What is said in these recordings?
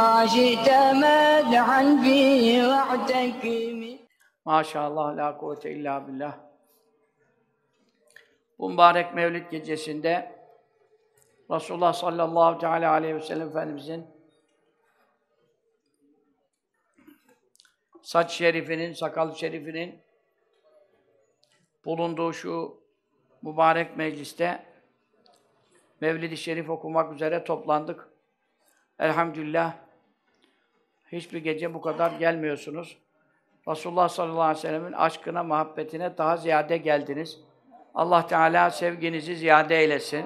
بما شئت مدحا فيه واعتكم Maşallah la kuvvete illa billah. Bu mübarek Mevlid gecesinde Resulullah sallallahu teala aleyhi ve sellem Efendimizin saç şerifinin, sakal şerifinin bulunduğu şu mübarek mecliste Mevlid-i Şerif okumak üzere toplandık. Elhamdülillah hiçbir gece bu kadar gelmiyorsunuz. Resulullah sallallahu aleyhi ve sellemin aşkına, muhabbetine daha ziyade geldiniz. Allah Teala sevginizi ziyade eylesin.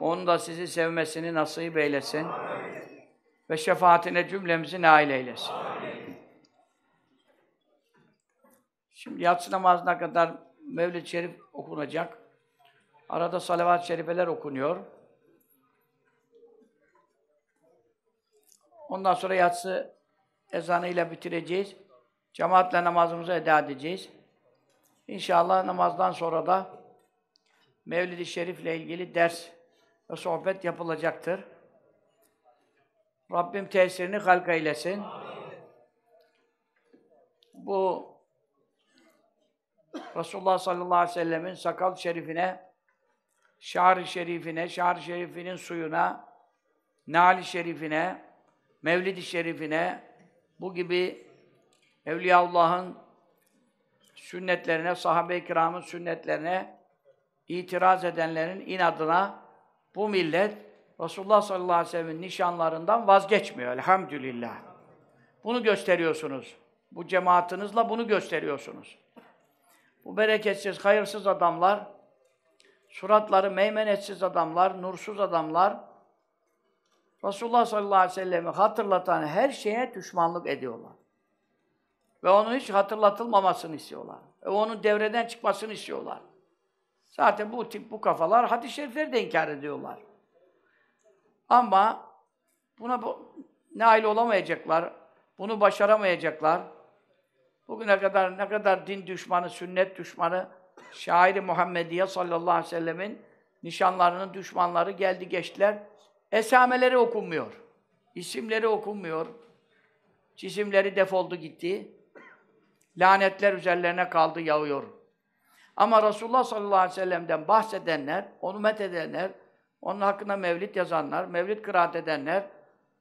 Onun da sizi sevmesini nasip eylesin. Ve şefaatine cümlemizi nail eylesin. Şimdi yatsı namazına kadar Mevlid-i Şerif okunacak. Arada salavat-ı şerifeler okunuyor. Ondan sonra yatsı ezanıyla bitireceğiz. Cemaatle namazımızı eda edeceğiz. İnşallah namazdan sonra da Mevlid-i Şerif'le ilgili ders ve sohbet yapılacaktır. Rabbim tesirini halk eylesin. Bu Resulullah sallallahu aleyhi ve sellemin sakal şerifine, şar-ı şerifine, şar-ı şerifinin suyuna, nali şerifine, mevlid-i şerifine, bu gibi Evliyaullah'ın sünnetlerine, sahabe-i kiramın sünnetlerine itiraz edenlerin inadına bu millet Resulullah sallallahu aleyhi ve sellem'in nişanlarından vazgeçmiyor elhamdülillah. Bunu gösteriyorsunuz. Bu cemaatinizle bunu gösteriyorsunuz. Bu bereketsiz, hayırsız adamlar, suratları meymenetsiz adamlar, nursuz adamlar, Resulullah sallallahu aleyhi ve sellem'i hatırlatan her şeye düşmanlık ediyorlar. Ve onun hiç hatırlatılmamasını istiyorlar. Ve onun devreden çıkmasını istiyorlar. Zaten bu tip bu kafalar hadis-i şerifleri de inkar ediyorlar. Ama buna bu, nail olamayacaklar, bunu başaramayacaklar. Bugüne kadar ne kadar din düşmanı, sünnet düşmanı, şairi Muhammediye sallallahu aleyhi ve sellemin nişanlarının düşmanları geldi geçtiler. Esameleri okunmuyor. isimleri okunmuyor. Cisimleri defoldu gitti. Lanetler üzerlerine kaldı, yağıyor. Ama Resulullah sallallahu aleyhi ve sellem'den bahsedenler, onu met edenler, onun hakkında mevlid yazanlar, mevlid kıraat edenler,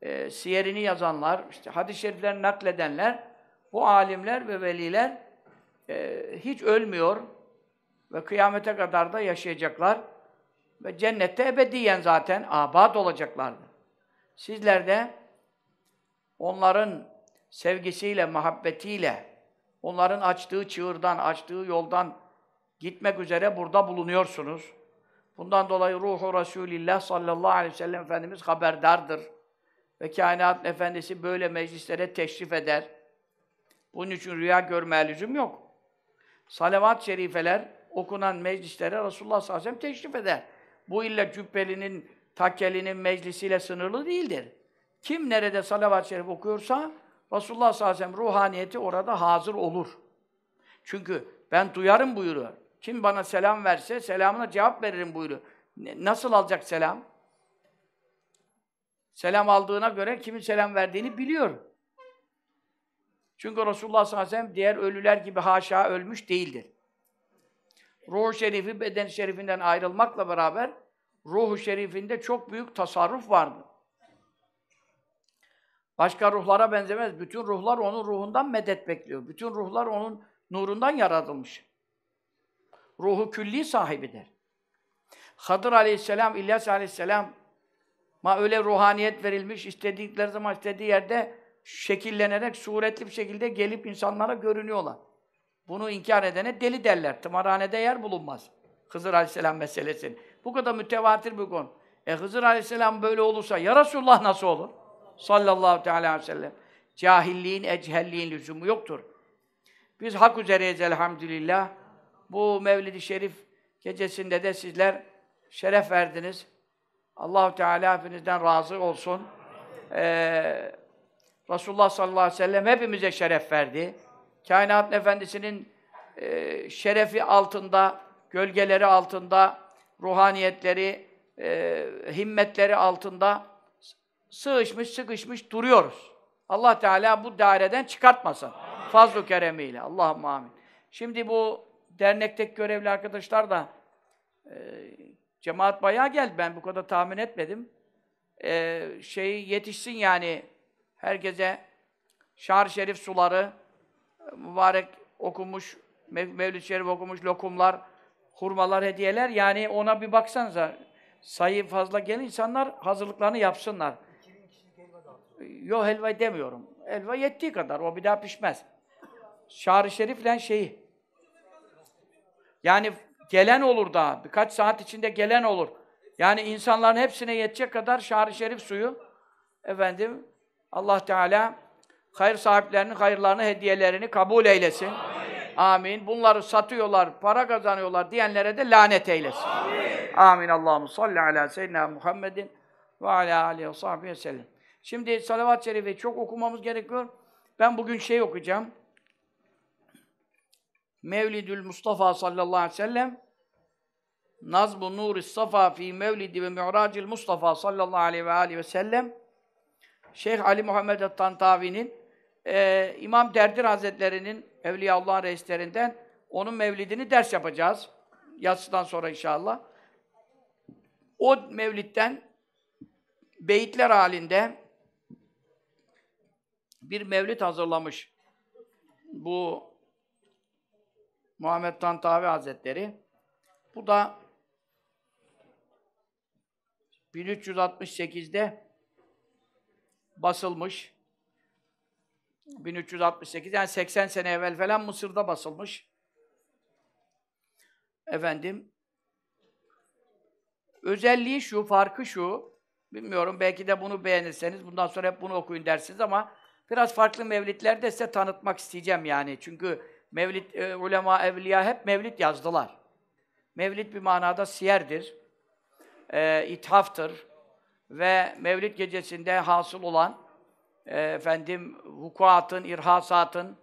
e, siyerini yazanlar, işte hadis-i şeriflerini nakledenler, bu alimler ve veliler e, hiç ölmüyor ve kıyamete kadar da yaşayacaklar ve cennette ebediyen zaten abad olacaklardır. Sizler de onların sevgisiyle, muhabbetiyle, onların açtığı çığırdan, açtığı yoldan gitmek üzere burada bulunuyorsunuz. Bundan dolayı ruhu Resulillah sallallahu aleyhi ve sellem Efendimiz haberdardır. Ve kainat efendisi böyle meclislere teşrif eder. Bunun için rüya görmeye lüzum yok. Salavat-ı şerifeler okunan meclislere Resulullah sallallahu aleyhi ve sellem teşrif eder. Bu illa cübbelinin, takkelinin meclisiyle sınırlı değildir. Kim nerede salavat-ı şerif okuyorsa Resulullah sallallahu aleyhi ve sellem ruhaniyeti orada hazır olur. Çünkü ben duyarım buyuruyor. Kim bana selam verse selamına cevap veririm buyuruyor. Nasıl alacak selam? Selam aldığına göre kimin selam verdiğini biliyor. Çünkü Resulullah sallallahu aleyhi ve sellem diğer ölüler gibi haşa ölmüş değildir. Ruh-u şerifi beden şerifinden ayrılmakla beraber ruh-u şerifinde çok büyük tasarruf vardı. Başka ruhlara benzemez. Bütün ruhlar onun ruhundan medet bekliyor. Bütün ruhlar onun nurundan yaratılmış. Ruhu külli sahibidir. Hadır aleyhisselam, İlyas aleyhisselam ma öyle ruhaniyet verilmiş, istedikleri zaman istediği yerde şekillenerek, suretli bir şekilde gelip insanlara görünüyorlar. Bunu inkar edene deli derler. Tımarhanede yer bulunmaz. Hızır Aleyhisselam meselesi. Bu kadar mütevatir bir konu. E Hızır Aleyhisselam böyle olursa ya Resulullah nasıl olur? Sallallahu teala aleyhi ve sellem. Cahilliğin, ecelliğin lüzumu yoktur. Biz hak üzereyiz elhamdülillah. Bu Mevlid-i Şerif gecesinde de sizler şeref verdiniz. Allahu Teala hepinizden razı olsun. Ee, Resulullah sallallahu aleyhi ve sellem hepimize şeref verdi. Kainat Efendisi'nin e, şerefi altında, gölgeleri altında, ruhaniyetleri, e, himmetleri altında sığışmış, sıkışmış duruyoruz. Allah Teala bu daireden çıkartmasın. Fazl-ı keremiyle. Allah'ım amin. Şimdi bu dernekteki görevli arkadaşlar da e, cemaat bayağı geldi. Ben bu kadar tahmin etmedim. E, şey yetişsin yani herkese şar şerif suları, mübarek okumuş, Mev Mevlid Şerif okumuş lokumlar, hurmalar, hediyeler. Yani ona bir baksanıza. Sayı fazla gelen insanlar hazırlıklarını yapsınlar. Yok helva demiyorum. Helva yettiği kadar. O bir daha pişmez. Şar-ı Şerif'le şeyi. Yani gelen olur daha. Birkaç saat içinde gelen olur. Yani insanların hepsine yetecek kadar Şar-ı Şerif suyu efendim Allah Teala hayır sahiplerinin hayırlarını, hediyelerini kabul eylesin. Amin. Amin. Bunları satıyorlar, para kazanıyorlar diyenlere de lanet eylesin. Amin. Amin. Allahu salli ala seyyidina Muhammedin ve ala alihi ve sahbihi sellem. Şimdi salavat-ı şerifi çok okumamız gerekiyor. Ben bugün şey okuyacağım. Mevlidül Mustafa sallallahu aleyhi ve sellem Nazbu Nuri Safa fi Mevlidi ve Mi'racil Mustafa sallallahu aleyhi ve aleyhi ve sellem Şeyh Ali Muhammed Tantavi'nin e, İmam Derdir Hazretleri'nin Evliyaullah reislerinden onun mevlidini ders yapacağız. Yatsıdan sonra inşallah. O mevlitten beyitler halinde bir mevlid hazırlamış. Bu Muhammed Tantavi Hazretleri. Bu da 1368'de basılmış. 1368 yani 80 sene evvel falan Mısır'da basılmış. Efendim özelliği şu, farkı şu. Bilmiyorum belki de bunu beğenirseniz bundan sonra hep bunu okuyun dersiniz ama biraz farklı mevlidler de size tanıtmak isteyeceğim yani. Çünkü mevlid e, ulema evliya hep mevlid yazdılar. Mevlid bir manada siyerdir. E, ithaftır ve Mevlid gecesinde hasıl olan e, efendim vukuatın, irhasatın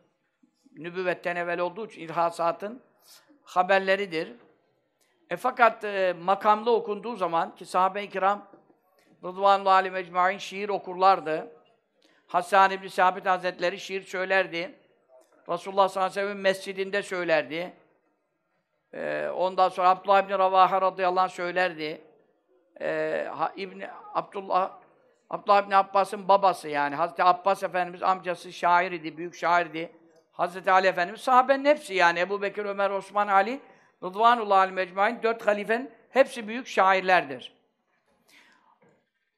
nübüvvetten evvel olduğu için irhasatın haberleridir. E fakat e, makamlı okunduğu zaman ki sahabe-i kiram Rıdvanullahi aleyhi mecmain şiir okurlardı. Hasan İbni Sabit Hazretleri şiir söylerdi. Resulullah sallallahu aleyhi ve sellem mescidinde söylerdi. Ee, ondan sonra Abdullah İbni Ravaha radıyallahu anh söylerdi. Ee, İbni Abdullah Abdullah İbni Abbas'ın babası yani. Hazreti Abbas Efendimiz amcası şair idi, büyük şairdi. Hazreti Ali Efendimiz sahabenin hepsi yani. Ebu Bekir, Ömer, Osman, Ali, Rıdvanullah Ali Mecmain, dört halifenin hepsi büyük şairlerdir.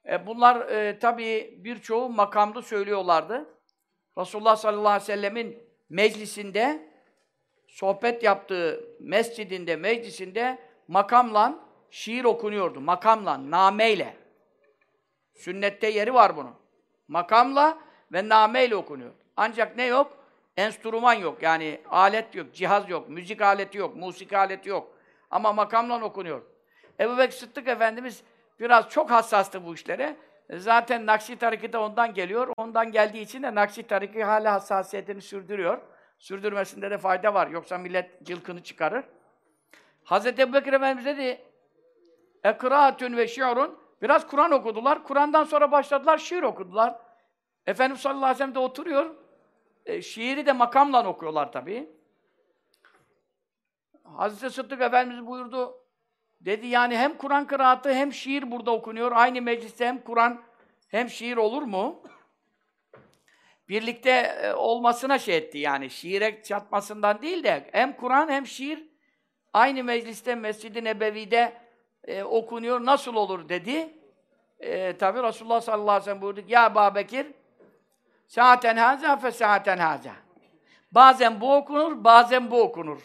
E bunlar e, tabii birçoğu makamda söylüyorlardı. Resulullah sallallahu aleyhi ve sellemin meclisinde, sohbet yaptığı mescidinde, meclisinde makamla şiir okunuyordu. Makamla, nameyle. Sünnette yeri var bunun. Makamla ve nameyle okunuyor. Ancak ne yok? Enstrüman yok. Yani alet yok, cihaz yok, müzik aleti yok, musik aleti yok. Ama makamla okunuyor. Ebu Bekir Sıddık Efendimiz biraz çok hassastı bu işlere. Zaten Nakşi tariki de ondan geliyor. Ondan geldiği için de Nakşi tariki hala hassasiyetini sürdürüyor. Sürdürmesinde de fayda var. Yoksa millet cılkını çıkarır. Hazreti Ebu Bekir Efendimiz dedi Ekraatün ve şiirun Biraz Kur'an okudular. Kur'an'dan sonra başladılar, şiir okudular. Efendimiz sallallahu aleyhi ve sellem de oturuyor. E, şiiri de makamla okuyorlar tabii. Hazreti Sıddık Efendimiz buyurdu. Dedi yani hem Kur'an kıraatı hem şiir burada okunuyor. Aynı mecliste hem Kur'an hem şiir olur mu? Birlikte e, olmasına şey etti yani. Şiire çatmasından değil de hem Kur'an hem şiir aynı mecliste Mescid-i Nebevi'de e, okunuyor. Nasıl olur dedi. E, Tabi Resulullah sallallahu aleyhi ve sellem buyurdu. Ya Babekir saaten haza fe saaten haza. Bazen bu okunur, bazen bu okunur.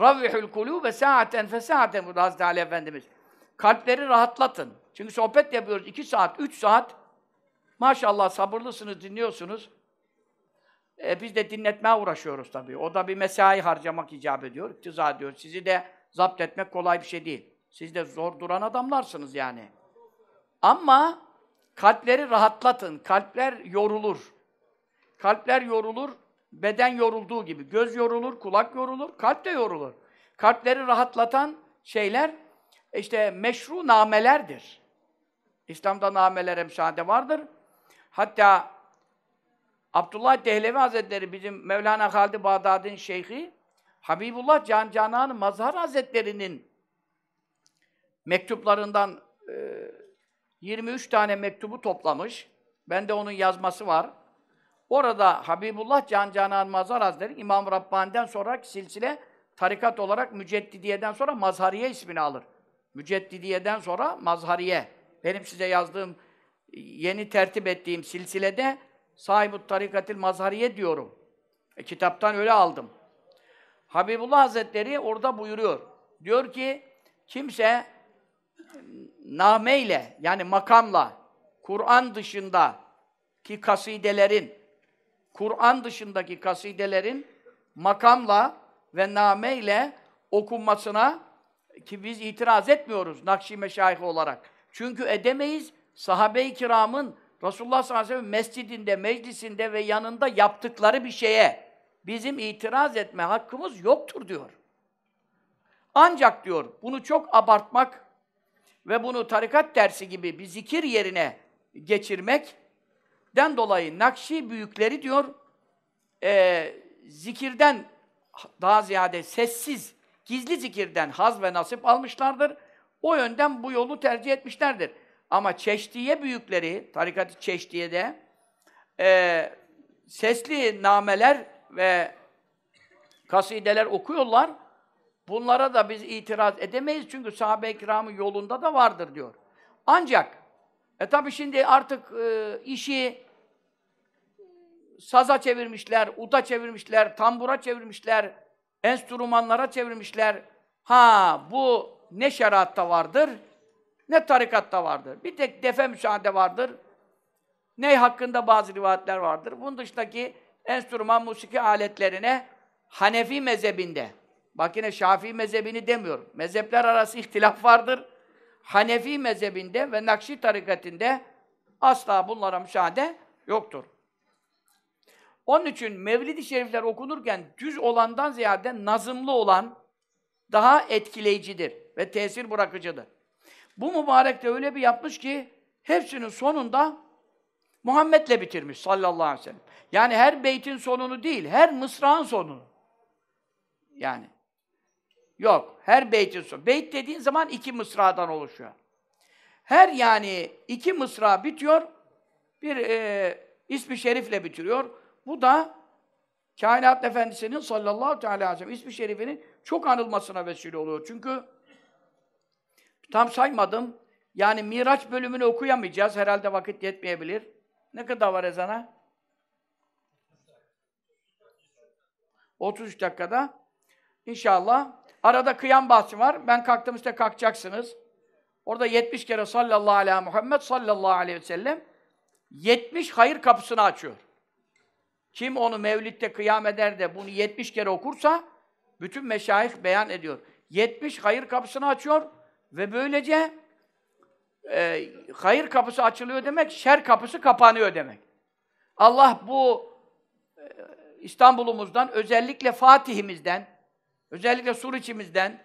Ravvihul kulûbe saaten fe saaten bu Hazreti Ali Efendimiz. kalpleri rahatlatın. Çünkü sohbet yapıyoruz iki saat, üç saat. Maşallah sabırlısınız, dinliyorsunuz. E, biz de dinletmeye uğraşıyoruz tabii. O da bir mesai harcamak icap ediyor, iktiza ediyor. Sizi de zapt etmek kolay bir şey değil. Siz de zor duran adamlarsınız yani. Ama kalpleri rahatlatın. Kalpler yorulur. Kalpler yorulur, beden yorulduğu gibi. Göz yorulur, kulak yorulur, kalp de yorulur. Kalpleri rahatlatan şeyler işte meşru namelerdir. İslam'da namelere müsaade vardır. Hatta Abdullah Dehlevi Hazretleri bizim Mevlana Halid Bağdadi'nin şeyhi Habibullah Can Canan Mazhar Hazretleri'nin mektuplarından e, 23 tane mektubu toplamış. Bende onun yazması var. Orada Habibullah Can Canan Mazhar Hazretleri İmam Rabbani'den sonraki silsile tarikat olarak Müceddidiye'den sonra Mazhariye ismini alır. Müceddidiye'den sonra Mazhariye. Benim size yazdığım, yeni tertip ettiğim silsilede Sahib-ı Tarikatil Mazhariye diyorum. E, kitaptan öyle aldım. Habibullah Hazretleri orada buyuruyor. Diyor ki, kimse nameyle, yani makamla, Kur'an dışında ki kasidelerin, Kur'an dışındaki kasidelerin makamla ve nameyle okunmasına ki biz itiraz etmiyoruz Nakşi Meşayih olarak. Çünkü edemeyiz. Sahabe-i kiramın Resulullah sallallahu aleyhi ve sellem mescidinde, meclisinde ve yanında yaptıkları bir şeye bizim itiraz etme hakkımız yoktur diyor. Ancak diyor, bunu çok abartmak ve bunu tarikat dersi gibi bir zikir yerine geçirmekten dolayı Nakşi büyükleri diyor, e, zikirden daha ziyade sessiz, gizli zikirden haz ve nasip almışlardır. O yönden bu yolu tercih etmişlerdir. Ama Çeşdiye büyükleri, tarikat-ı Çeşdiye'de e, sesli nameler ve kasideler okuyorlar. Bunlara da biz itiraz edemeyiz çünkü sahabe-i kiramın yolunda da vardır diyor. Ancak e tabi şimdi artık e, işi saza çevirmişler, uta çevirmişler, tambura çevirmişler, enstrümanlara çevirmişler. Ha bu ne şeriatta vardır, ne tarikatta vardır. Bir tek defe müsaade vardır. Ney hakkında bazı rivayetler vardır. Bunun dışındaki enstrüman, musiki aletlerine Hanefi mezhebinde, bak yine Şafii mezhebini demiyorum. Mezhepler arası ihtilaf vardır. Hanefi mezhebinde ve Nakşi tarikatinde asla bunlara müsaade yoktur. Onun için Mevlid-i Şerifler okunurken düz olandan ziyade nazımlı olan daha etkileyicidir ve tesir bırakıcıdır. Bu mübarek de öyle bir yapmış ki hepsinin sonunda Muhammed'le bitirmiş sallallahu aleyhi ve sellem. Yani her beytin sonunu değil, her mısrağın sonunu. Yani. Yok, her beytin sonu. Beyt dediğin zaman iki mısradan oluşuyor. Her yani iki mısra bitiyor, bir e, ismi şerifle bitiriyor. Bu da Kainat Efendisi'nin sallallahu teala aleyhi ve sellem ismi şerifinin çok anılmasına vesile oluyor. Çünkü tam saymadım. Yani Miraç bölümünü okuyamayacağız. Herhalde vakit yetmeyebilir. Ne kadar var ezana? 33 dakikada. İnşallah. Arada kıyam bahsi var. Ben kalktım işte kalkacaksınız. Orada 70 kere sallallahu aleyhi Muhammed sallallahu aleyhi ve sellem 70 hayır kapısını açıyor. Kim onu mevlitte kıyam eder de bunu 70 kere okursa bütün meşayih beyan ediyor. 70 hayır kapısını açıyor ve böylece e, hayır kapısı açılıyor demek, şer kapısı kapanıyor demek. Allah bu e, İstanbul'umuzdan, özellikle Fatih'imizden, özellikle Suriçimizden,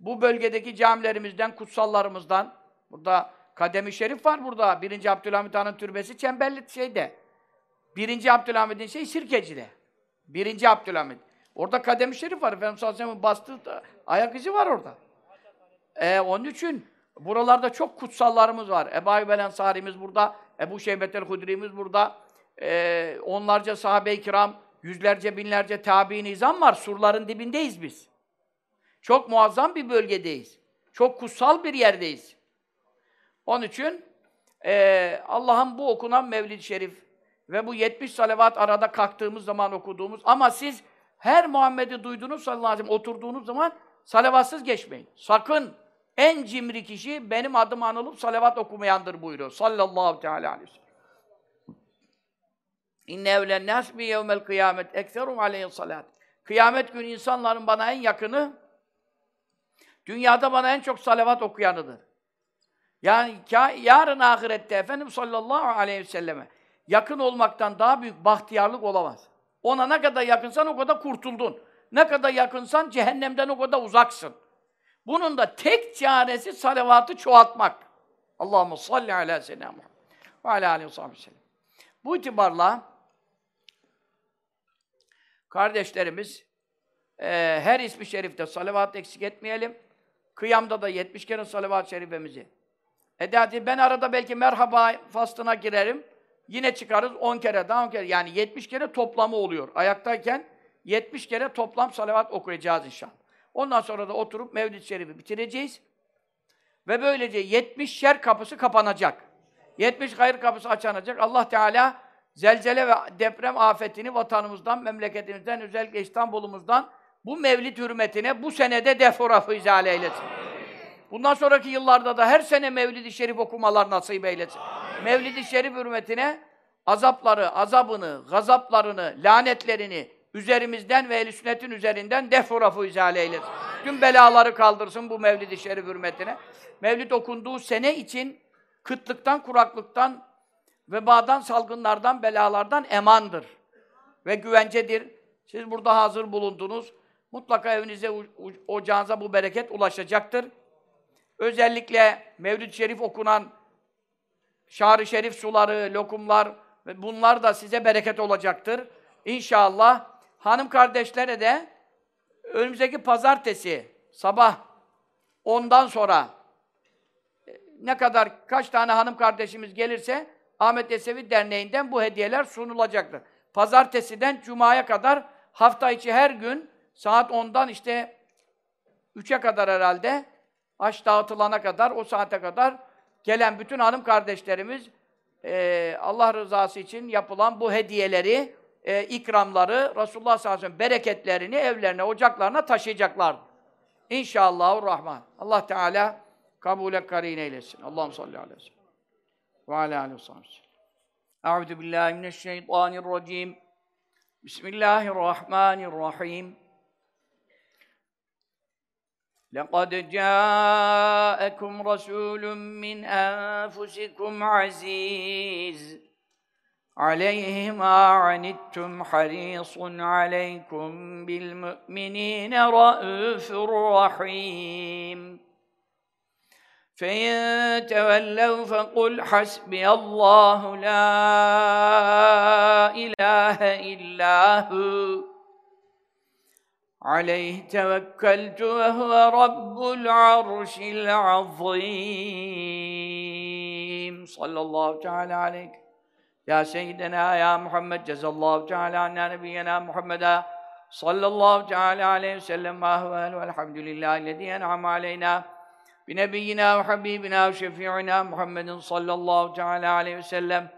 bu bölgedeki camilerimizden, kutsallarımızdan, burada Kademi Şerif var burada. Birinci Abdülhamit Han'ın türbesi Çemberli şeyde. Birinci Abdülhamid'in şey Sirkeci'de. Birinci Abdülhamid. Orada Kademi Şerif var. Efendimiz Aleyhisselam'ın bastığı da, ayak izi var orada. Ee, onun için buralarda çok kutsallarımız var. Ebu Ayyub el burada, Ebu Şeybet el-Hudri'miz burada. Ee, onlarca sahabe-i kiram, yüzlerce, binlerce tabi nizam var. Surların dibindeyiz biz. Çok muazzam bir bölgedeyiz. Çok kutsal bir yerdeyiz. Onun için e, Allah'ın bu okunan Mevlid-i Şerif ve bu 70 salavat arada kalktığımız zaman okuduğumuz ama siz her Muhammed'i duydunuz sallallahu aleyhi oturduğunuz zaman salavatsız geçmeyin. Sakın En cimri kişi benim adım anılıp salavat okumayandır buyuruyor. Sallallahu teala aleyhi ve sellem. İnne evlen nas bi yevmel kıyamet ekserum aleyhi salat. Kıyamet günü insanların bana en yakını dünyada bana en çok salavat okuyanıdır. Yani yarın ahirette Efendimiz sallallahu aleyhi ve selleme yakın olmaktan daha büyük bahtiyarlık olamaz. Ona ne kadar yakınsan o kadar kurtuldun. Ne kadar yakınsan cehennemden o kadar uzaksın. Bunun da tek çaresi salavatı çoğaltmak. Allahumme salli ala seyyidina Muhammed ve ala aleyhi ve sellem. Bu itibarla kardeşlerimiz e, her ismi şerifte salavat eksik etmeyelim. Kıyamda da 70 kere salavat-ı şerifemizi eda edin. Ben arada belki merhaba faslına girerim. Yine çıkarız 10 kere daha 10 kere. Yani 70 kere toplamı oluyor. Ayaktayken 70 kere toplam salavat okuyacağız inşallah. Ondan sonra da oturup Mevlid-i Şerif'i bitireceğiz. Ve böylece 70 şer kapısı kapanacak. 70 hayır kapısı açılacak. Allah Teala zelzele ve deprem afetini vatanımızdan, memleketimizden, özellikle İstanbul'umuzdan bu mevlid hürmetine bu senede deforafı izale eylesin. Bundan sonraki yıllarda da her sene Mevlid-i Şerif okumalar nasip eylesin. Mevlid-i Şerif hürmetine azapları, azabını, gazaplarını, lanetlerini üzerimizden ve ehl sünnetin üzerinden defurafı izale eylesin. Tüm belaları kaldırsın bu Mevlid-i Şerif hürmetine. Mevlid okunduğu sene için kıtlıktan, kuraklıktan, vebadan, salgınlardan, belalardan emandır. Ve güvencedir. Siz burada hazır bulundunuz. Mutlaka evinize, ocağınıza bu bereket ulaşacaktır. Özellikle Mevlid-i Şerif okunan şar Şerif suları, lokumlar ve bunlar da size bereket olacaktır. İnşallah hanım kardeşlere de önümüzdeki pazartesi sabah ondan sonra e, ne kadar kaç tane hanım kardeşimiz gelirse Ahmet Yesevi Derneği'nden bu hediyeler sunulacaktır. Pazartesiden cumaya kadar hafta içi her gün saat 10'dan işte 3'e kadar herhalde aş dağıtılana kadar o saate kadar gelen bütün hanım kardeşlerimiz e, Allah rızası için yapılan bu hediyeleri, e, ikramları, Resulullah sallallahu aleyhi ve sellem bereketlerini evlerine, ocaklarına taşıyacaklar. İnşallahurrahman. Allah Teala kabule karin eylesin. Allah'ım salli aleyhi ve sellem Ve alâ aleyhi ve sellem. Euzu billahi mineşşeytanirracim. Bismillahirrahmanirrahim. لقد جاءكم رسول من أنفسكم عزيز عليه ما عنتم حريص عليكم بالمؤمنين رؤوف رحيم فإن تولوا فقل حسبي الله لا إله إلا هو عليه توكلت وهو رب العرش العظيم صلى الله تعالى عليك يا سيدنا يا محمد جزا الله تعالى عنا نبينا محمدا صلى الله تعالى عليه وسلم ما هو والحمد لله الذي أنعم علينا بنبينا وحبيبنا وشفيعنا محمد صلى الله تعالى عليه وسلم.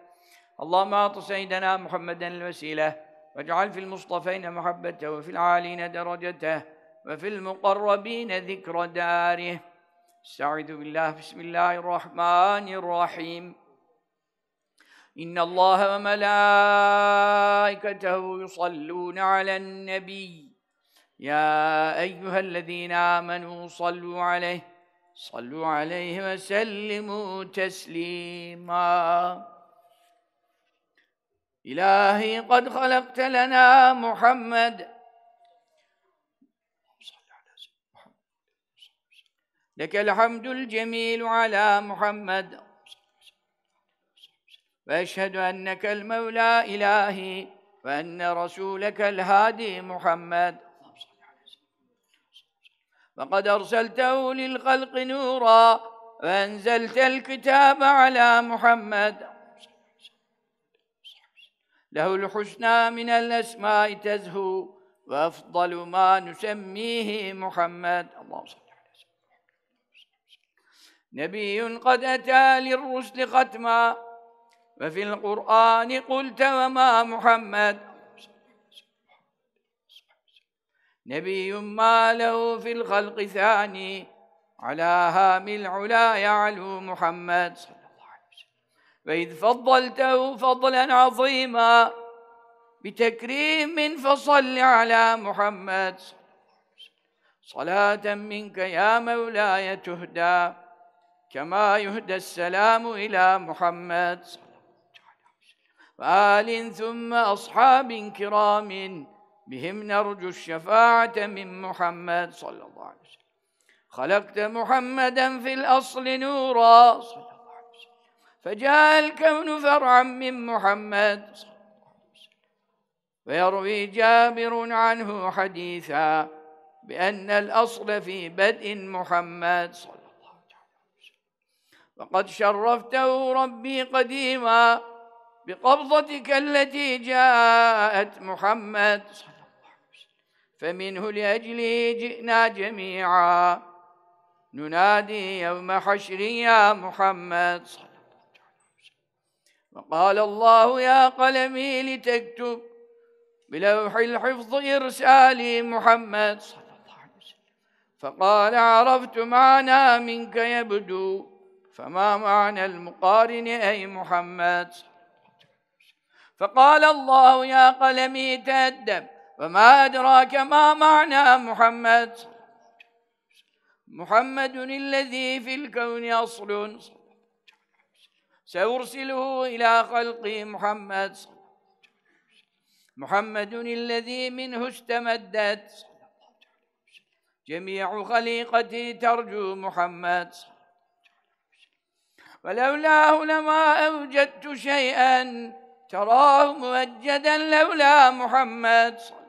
اللهم أعط سيدنا محمدا الوسيلة واجعل في المصطفين محبته وفي العالين درجته وفي المقربين ذكر داره. استعيذ بالله بسم الله الرحمن الرحيم. إن الله وملائكته يصلون على النبي. يا أيها الذين آمنوا صلوا عليه. صلوا عليه وسلموا تسليما. إلهي قد خلقت لنا محمد. لك الحمد الجميل على محمد. وأشهد أنك المولى إلهي وأن رسولك الهادي محمد. وقد أرسلته للخلق نورا وأنزلت الكتاب على محمد. له الحسنى من الأسماء تزهو وأفضل ما نسميه محمد. اللهم صل نبي قد أتى للرسل ختما وفي القرآن قلت وما محمد. نبي ما له في الخلق ثاني. على هام العلا يعلو محمد صلى الله عليه وسلم. وإذ فضلته فضلا عظيما بتكريم فصل على محمد صلى الله عليه وسلم. صلاة منك يا مولاي تهدى كما يهدى السلام إلى محمد صلى الله عليه وسلم. وآل ثم أصحاب كرام بهم نرجو الشفاعة من محمد صلى الله عليه وسلم. خلقت محمدا في الأصل نورا صلى الله عليه وسلم. فجاء الكون فرعا من محمد صلى الله عليه وسلم. ويروي جابر عنه حديثا بأن الأصل في بدء محمد صلى الله عليه وسلم. وقد شرفته ربي قديما بقبضتك التي جاءت محمد صلى فمنه لأجله جئنا جميعا. ننادي يوم حشر يا محمد صلى الله عليه وسلم. وقال الله يا قلمي لتكتب بلوح الحفظ إرسالي محمد صلى الله عليه وسلم. فقال عرفت معنى منك يبدو فما معنى المقارن أي محمد صلى الله عليه وسلم؟ فقال الله يا قلمي تأدب وما أدراك ما معنى محمد؟ محمد الذي في الكون أصل. سأرسله إلى خلقي محمد. محمد الذي منه استمدت. جميع خليقتي ترجو محمد. ولولاه لما أوجدت شيئا تراه موجدا لولا محمد.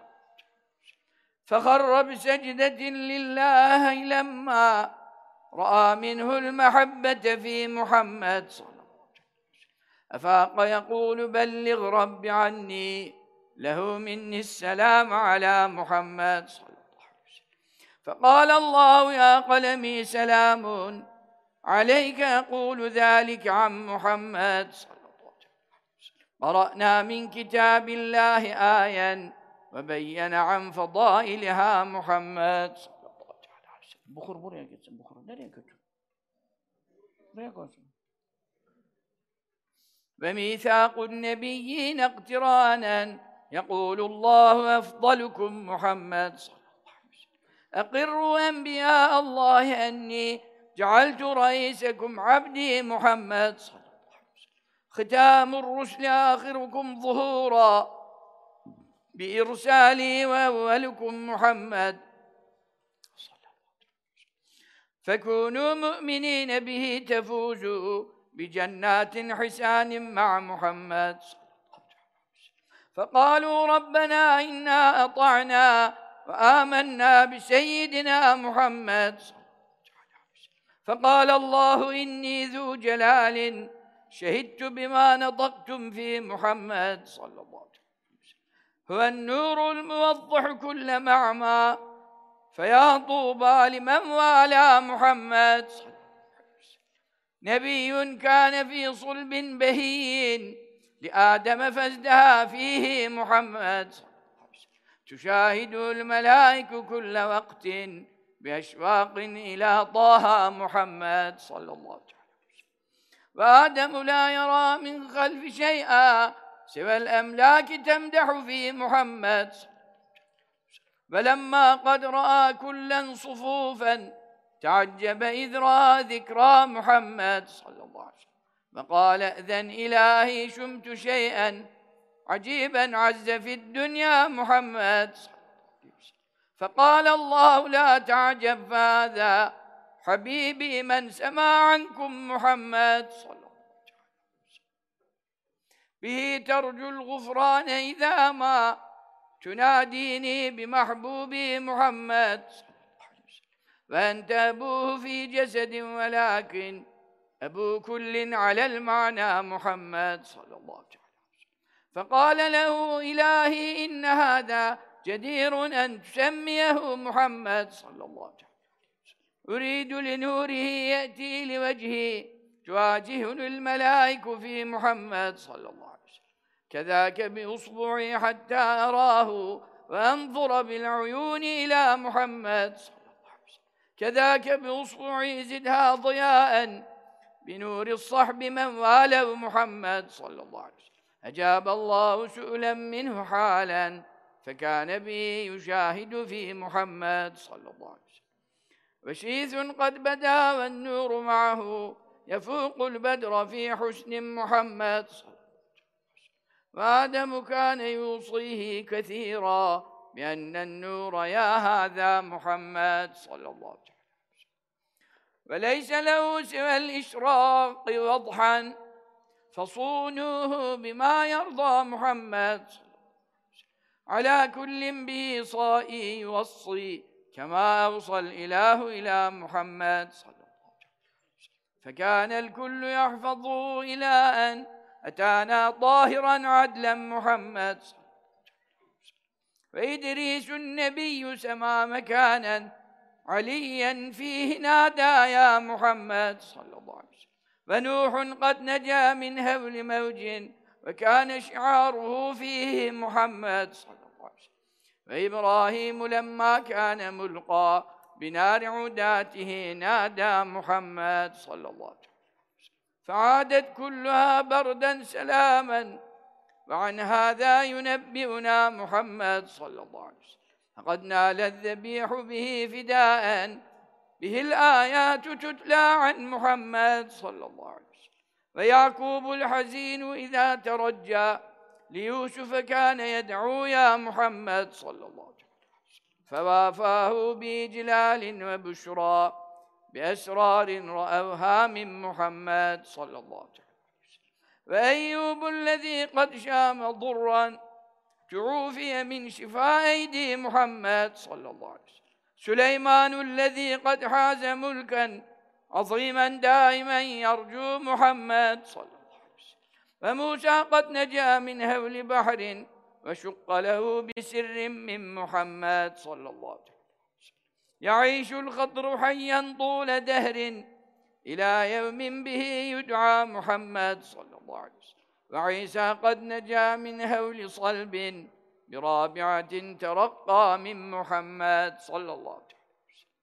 فخر بسجدة لله لما رأى منه المحبة في محمد صلى الله عليه وسلم. أفاق يقول بلغ رب عني له مني السلام على محمد صلى الله عليه وسلم. فقال الله يا قلمي سلام عليك يقول ذلك عن محمد صلى الله عليه وسلم. قرأنا من كتاب الله آيًا وبين عن فضائلها محمد. بخور بوريا gitsin بخور. nereye kötü buraya koysun وميثاق النبيين اقترانا. يقول الله أفضلكم محمد. صلى الله عليه وسلم أقر أنبياء الله أني جعلت رئيسكم عبدي محمد. صلى الله عليه وسلم ختام الرسل آخركم ظهورا. بإرسالي وأولكم محمد. فكونوا مؤمنين به تفوزوا بجنات حسان مع محمد. فقالوا ربنا إنا أطعنا وآمنا بسيدنا محمد. فقال الله إني ذو جلال شهدت بما نطقتم في محمد صلى الله عليه وسلم. هو النور الموضح كل معمى فيا طوبى لمن والى محمد. نبي كان في صلب بهي لآدم فازدهى فيه محمد. تشاهده الملائكة كل وقت بأشواق إلى طه محمد صلى الله عليه وسلم. وآدم لا يرى من خلف شيئا سوى الأملاك تمدح في محمد. فلما قد رأى كلا صفوفا تعجب إذ رأى ذكرى محمد. صلى الله عليه وسلم. فقال أذن إلهي شمت شيئا عجيبا عز في الدنيا محمد. فقال الله لا تعجب فهذا حبيبي من سمع عنكم محمد. صلى به ترجو الغفران إذا ما تناديني بمحبوبي محمد وأنت أبوه في جسد ولكن أبو كل على المعنى محمد صلى الله عليه وسلم. فقال له إلهي إن هذا جدير أن تسميه محمد صلى الله عليه وسلم. أريد لنوره يأتي لوجهي. تواجهني الملائك في محمد صلى الله عليه وسلم. كذاك بإصبعي حتى أراه وأنظر بالعيون إلى محمد كذاك بأصبعي زدها ضياء بنور الصحب من والوا محمد صلى الله عليه وسلم. أجاب الله سؤلا منه حالا فكان بي يشاهد في محمد صلى الله عليه وسلم. وشيث قد بدا والنور معه يفوق البدر في حسن محمد صلى وآدم كان يوصيه كثيرا بأن النور يا هذا محمد صلى الله عليه وسلم. وليس له سوى الإشراق وضحا فصونوه بما يرضى محمد على كل به صائي يوصي كما أوصى الإله إلى محمد صلى الله عليه وسلم. فكان الكل يحفظه إلى أن أتانا طاهرا عدلا محمد. وإدريس النبي سما مكانا عليا فيه نادى يا محمد. صلى الله عليه وسلم. ونوح قد نجا من هول موج وكان شعاره فيه محمد. صلى الله عليه وسلم. وإبراهيم لما كان ملقى بنار عداته نادى محمد. صلى الله عليه وسلم. فعادت كلها بردا سلاما. وعن هذا ينبئنا محمد صلى الله عليه وسلم. فقد نال الذبيح به فداء. به الآيات تتلى عن محمد صلى الله عليه وسلم. ويعقوب الحزين إذا ترجى. ليوسف كان يدعو يا محمد صلى الله عليه وسلم. فوافاه بجلال وبشرى. بأسرار رأوها من محمد صلى الله عليه وسلم. وأيوب الذي قد شام ضرًا تعوفي من شفاء أيدي محمد صلى الله عليه وسلم. سليمان الذي قد حاز ملكا عظيما دائما يرجو محمد صلى الله عليه وسلم. وموسى قد نجا من هول بحر وشق له بسر من محمد صلى الله عليه وسلم. يعيش الخضر حيا طول دهر إلى يوم به يدعى محمد صلى الله عليه وسلم. وعيسى قد نجا من هول صلب برابعة ترقى من محمد صلى الله عليه وسلم.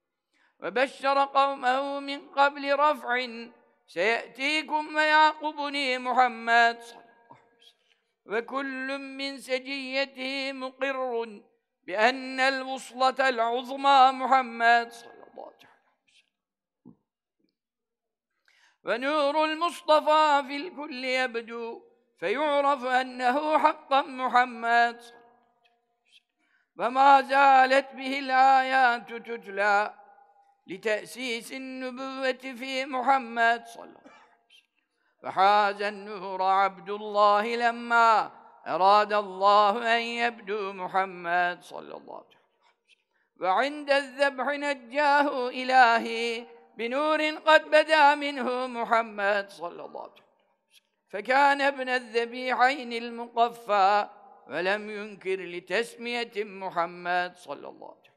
وبشر قومه من قبل رفع سيأتيكم ويعقبني محمد صلى الله عليه وسلم. وكل من سجيته مقر بأن الوصلة العظمى محمد صلى الله عليه وسلم ونور المصطفى في الكل يبدو فيعرف أنه حقا محمد وما زالت به الآيات تتلى لتأسيس النبوة في محمد صلى الله عليه وسلم فحاز النور عبد الله لما أراد الله أن يبدو محمد صلى الله عليه وسلم. وعند الذبح نجاه إلهي بنور قد بدا منه محمد صلى الله عليه وسلم. فكان ابن الذبيحين المقفى ولم ينكر لتسمية محمد صلى الله عليه وسلم.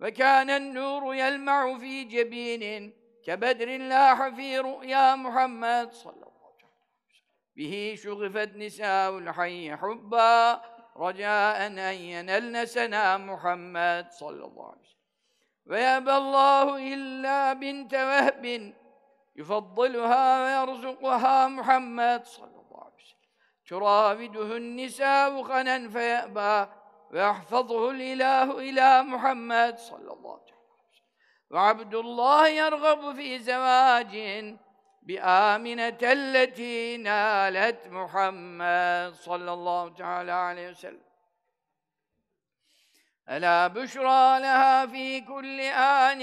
وكان النور يلمع في جبين كبدر لاح في رؤيا محمد صلى الله عليه وسلم. به شغفت نساء الحي حبا رجاء أن ينلن سنا محمد صلى الله عليه وسلم. ويأبى الله إلا بنت وهب يفضلها ويرزقها محمد صلى الله عليه وسلم. تراوده النساء خنا فيأبى ويحفظه الإله إلى محمد صلى الله عليه وسلم. وعبد الله يرغب في زواج بآمنة التي نالت محمد صلى الله تعالى عليه وسلم. ألا بشرى لها في كل آن؟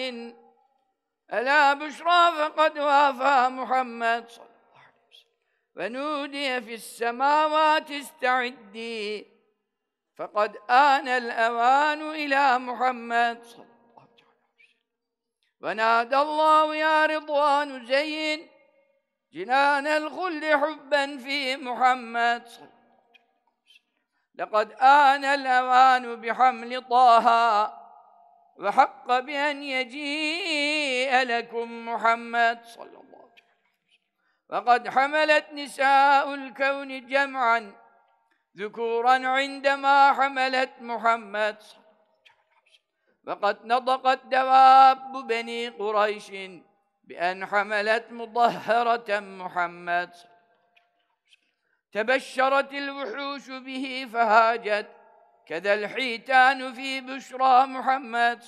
ألا بشرى فقد وافى محمد صلى الله عليه وسلم. ونودي في السماوات استعدي فقد آن الأوان إلى محمد صلى الله عليه وسلم. ونادى الله يا رضوان زين جنان الخلد حبا في محمد. لقد آن الأوان بحمل طه وحق بأن يجيء لكم محمد. صلى الله عليه وسلم وقد حملت نساء الكون جمعا ذكورا عندما حملت محمد. صلى الله عليه وسلم وقد نطقت دواب بني قريش بأن حملت مطهرة محمد. تبشرت الوحوش به فهاجت. كذا الحيتان في بشرى محمد.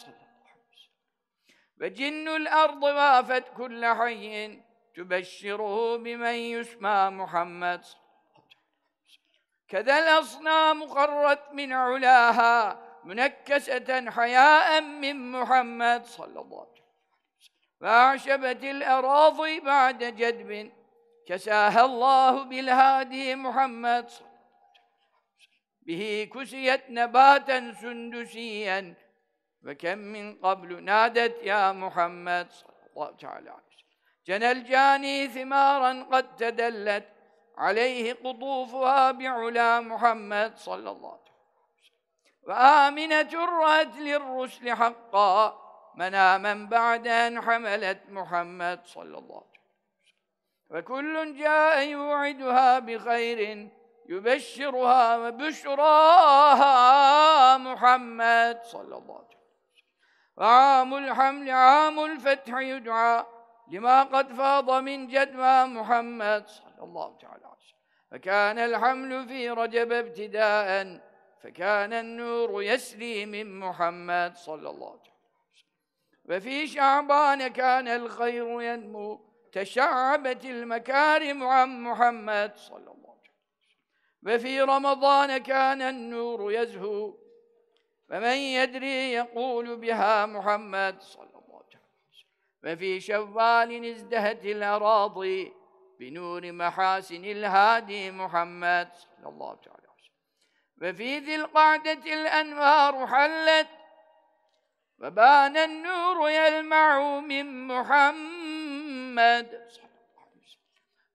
وجن الأرض وافت كل حي تبشره بمن يسمى محمد. كذا الأصنام خرت من علاها منكسة حياء من محمد. صلى الله عليه وسلم. وأعشبت الأراضي بعد جدب كساها الله بالهادي محمد صلى الله عليه وسلم به كسيت نباتا سندسيا وكم من قبل نادت يا محمد صلى الله تعالى عليه وسلم جنى الجاني ثمارا قد تدلت عليه قطوفها بعلا محمد صلى الله عليه وسلم وآمنة رأت للرسل حقا مناما بعد أن حملت محمد صلى الله عليه وسلم. وكل جاء يوعدها بخير يبشرها وبشراها محمد صلى الله عليه وسلم. وعام الحمل عام الفتح يدعى لما قد فاض من جدوى محمد صلى الله تعالى عليه وسلم. فكان الحمل في رجب ابتداء فكان النور يسري من محمد صلى الله عليه وسلم. وفي شعبان كان الخير ينمو. تشعبت المكارم عن محمد صلى الله عليه وسلم. وفي رمضان كان النور يزهو. فمن يدري يقول بها محمد صلى الله عليه وسلم. وفي شوال ازدهت الأراضي بنور محاسن الهادي محمد صلى الله عليه وسلم. وفي ذي القعدة الأنوار حلت وبان النور يلمع من محمد.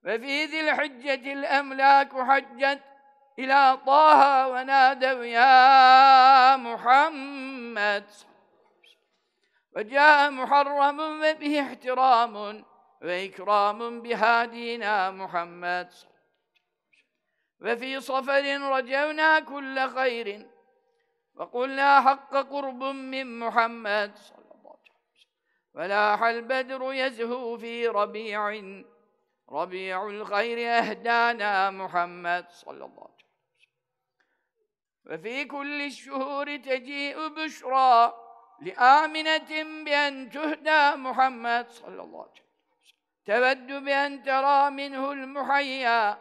وفي ذي الحجة الأملاك حجت إلى طه ونادوا يا محمد. وجاء محرم وبه احترام وإكرام بهادينا محمد. وفي صفر رجونا كل خير وقلنا حق قرب من محمد صلى الله عليه وسلم. ولاح البدر يزهو في ربيع ربيع الخير أهدانا محمد صلى الله عليه وسلم. وفي كل الشهور تجيء بشرى لآمنة بأن تهدى محمد صلى الله عليه وسلم. تود بأن ترى منه المحيا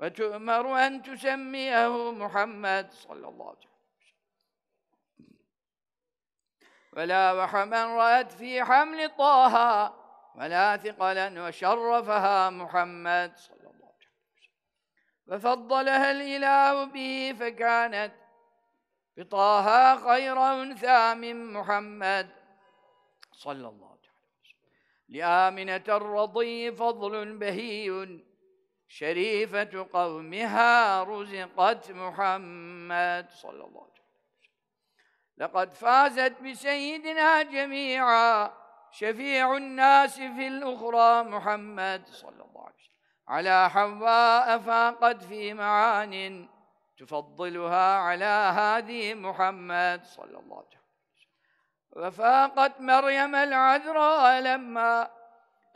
وتؤمر أن تسميه محمد صلى الله عليه وسلم. ولا وحما رأت في حمل طه ولا ثقلا وشرفها محمد صلى الله عليه وسلم. وفضلها الإله به فكانت بطه خير أنثى من محمد صلى الله عليه وسلم. لآمنة الرضي فضل بهي شريفة قومها رزقت محمد صلى الله عليه وسلم. لقد فازت بسيدنا جميعا شفيع الناس في الأخرى محمد صلى الله عليه وسلم. على حواء فاقت في معان تفضلها على هادي محمد صلى الله عليه وسلم. وفاقت مريم العذراء لما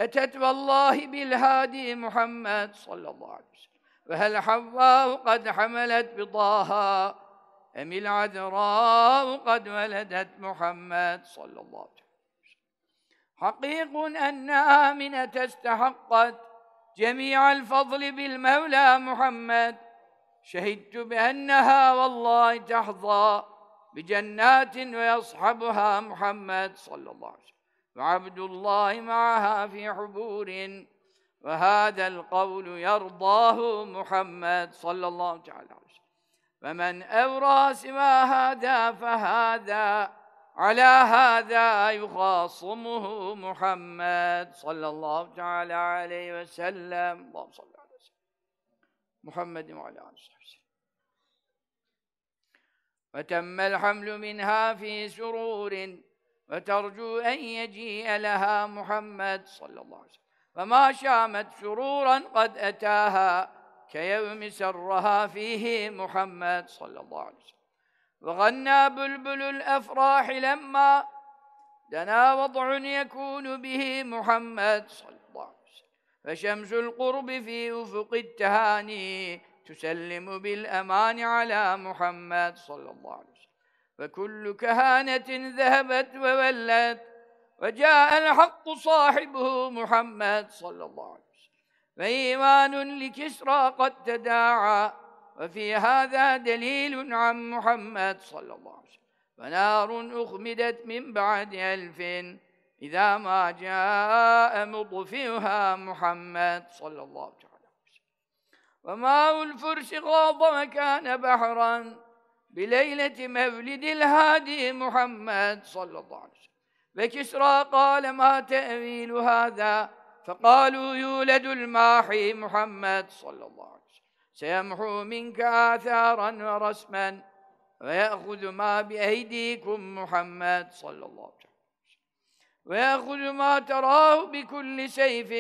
أتت والله بالهادي محمد صلى الله عليه وسلم. وهل حواء قد حملت بضاها أم العذراء قد ولدت محمد صلى الله عليه وسلم. حقيق أن آمنة استحقت جميع الفضل بالمولى محمد. شهدت بأنها والله تحظى بجنات ويصحبها محمد صلى الله عليه وسلم. وعبد الله معها في حبور وهذا القول يرضاه محمد صلى الله عليه وسلم. فمن أورى سوى هذا فهذا على هذا يخاصمه محمد صلى الله تعالى عليه وسلم. اللهم صل على سيدنا محمد وعلى آله وصحبه وسلم. وتم الحمل منها في سرور وترجو أن يجيء لها محمد صلى الله عليه وسلم. فما شامت سرورا قد أتاها. كيوم سرها فيه محمد صلى الله عليه وسلم. وغنى بلبل الأفراح لما دنا وضع يكون به محمد صلى الله عليه وسلم. فشمس القرب في أفق التهاني تسلم بالأمان على محمد صلى الله عليه وسلم. فكل كهانة ذهبت وولت وجاء الحق صاحبه محمد صلى الله عليه وسلم. فإيمان لكسرى قد تداعى وفي هذا دليل عن محمد صلى الله عليه وسلم. فنار أخمدت من بعد ألف إذا ما جاء مطفئها محمد صلى الله عليه وسلم. وماء الفرس غاض وكان بحرا بليلة مولد الهادي محمد صلى الله عليه وسلم. فكسرى قال ما تأويل هذا؟ فقالوا يولد الماحي محمد صلى الله عليه وسلم. سيمحو منك آثارا ورسما ويأخذ ما بأيديكم محمد صلى الله عليه وسلم. ويأخذ ما تراه بكل سيف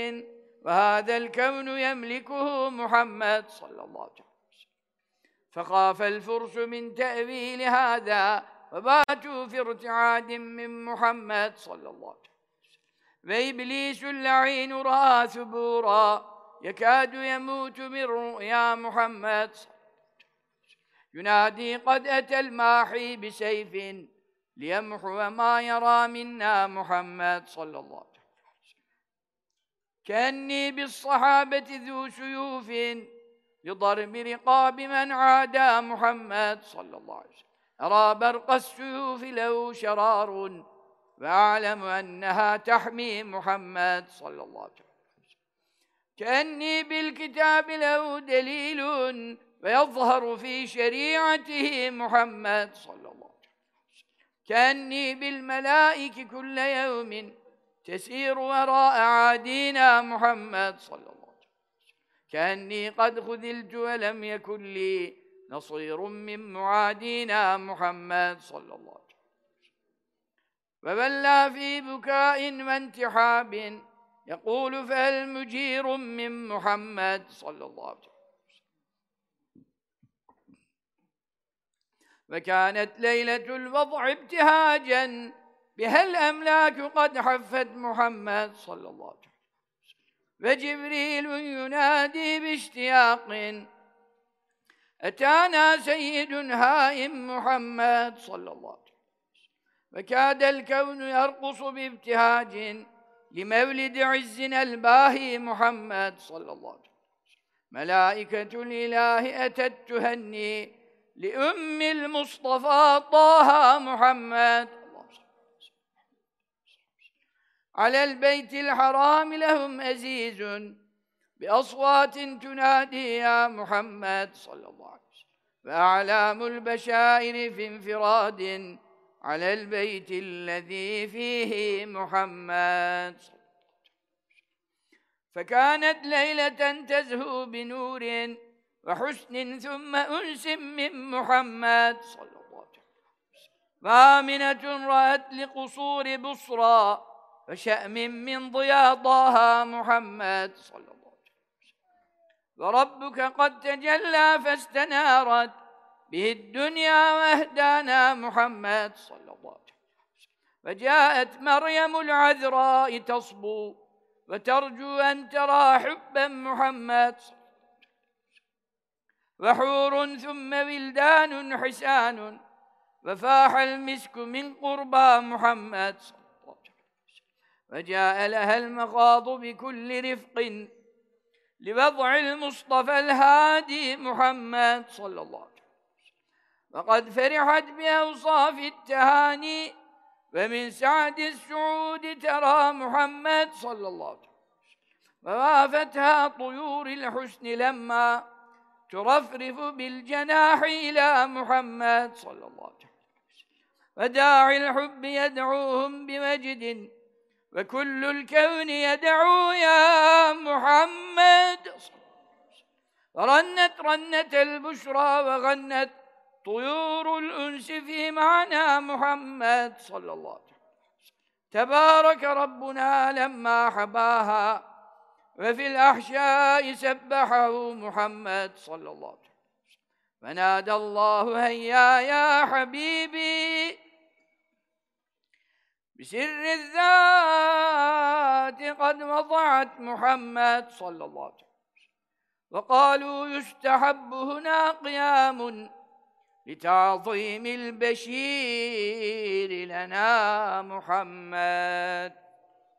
وهذا الكون يملكه محمد صلى الله عليه وسلم. فخاف الفرس من تأويل هذا وباتوا في ارتعاد من محمد صلى الله عليه وسلم. وإبليس اللعين رأى ثبورا يكاد يموت من رؤيا محمد. ينادي قد أتى الماحي بسيف ليمحو ما يرى منا محمد صلى الله عليه وسلم. كأني بالصحابة ذو سيوف لضرب رقاب من عادى محمد صلى الله عليه وسلم. أرى برق السيوف له شرار وأعلم أنها تحمي محمد صلى الله عليه وسلم. كأني بالكتاب له دليل ويظهر في شريعته محمد صلى الله عليه وسلم. كأني بالملائك كل يوم تسير وراء عادينا محمد صلى الله عليه وسلم. كأني قد خذلت ولم يكن لي نصير من معادينا محمد صلى الله عليه وسلم. وبلى في بكاء وانتحاب. يقول فهل مجير من محمد صلى الله عليه وسلم؟ وكانت ليلة الوضع ابتهاجا. بها الأملاك قد حفت محمد صلى الله عليه وسلم؟ وجبريل ينادي باشتياق. أتانا سيد هائم محمد صلى الله عليه وسلم؟ وكاد الكون يرقص بابتهاج لمولد عزنا الباهي محمد صلى الله عليه وسلم. ملائكة الإله أتت تهني لأم المصطفى طه محمد. على البيت الحرام لهم أزيز بأصوات تنادي يا محمد صلى الله عليه وسلم. وأعلام البشائر في انفراد على البيت الذي فيه محمد. فكانت ليلة تزهو بنور وحسن ثم أنس من محمد. صلى الله عليه وسلم وآمنة رأت لقصور بصرى وشأم من ضياء طه محمد. صلى الله عليه وسلم وربك قد تجلى فاستنارت به الدنيا وأهدانا محمد صلى الله عليه وسلم. وجاءت مريم العذراء تصبو وترجو أن ترى حبا محمد صلى الله عليه وسلم. وحور ثم ولدان حسان وفاح المسك من قربى محمد صلى الله عليه وسلم. وجاء لها المخاض بكل رفق لوضع المصطفى الهادي محمد صلى الله عليه وسلم. وقد فرحت بأوصاف التهاني ومن سعد السعود ترى محمد صلى الله عليه وسلم. ووافتها طيور الحسن لما ترفرف بالجناح إلى محمد صلى الله عليه وسلم. وداعي الحب يدعوهم بمجد وكل الكون يدعو يا محمد ورنت رنة البشرى وغنت طيور الأنس في معنى محمد صلى الله عليه وسلم. تبارك ربنا لما حباها وفي الأحشاء سبحه محمد صلى الله عليه وسلم. ونادى الله هيا يا حبيبي بسر الذات قد وضعت محمد صلى الله عليه وسلم. وقالوا يستحب هنا قيام لِتَعْظِيمِ الْبَشِيرِ لَنَا مُحَمَّدٍ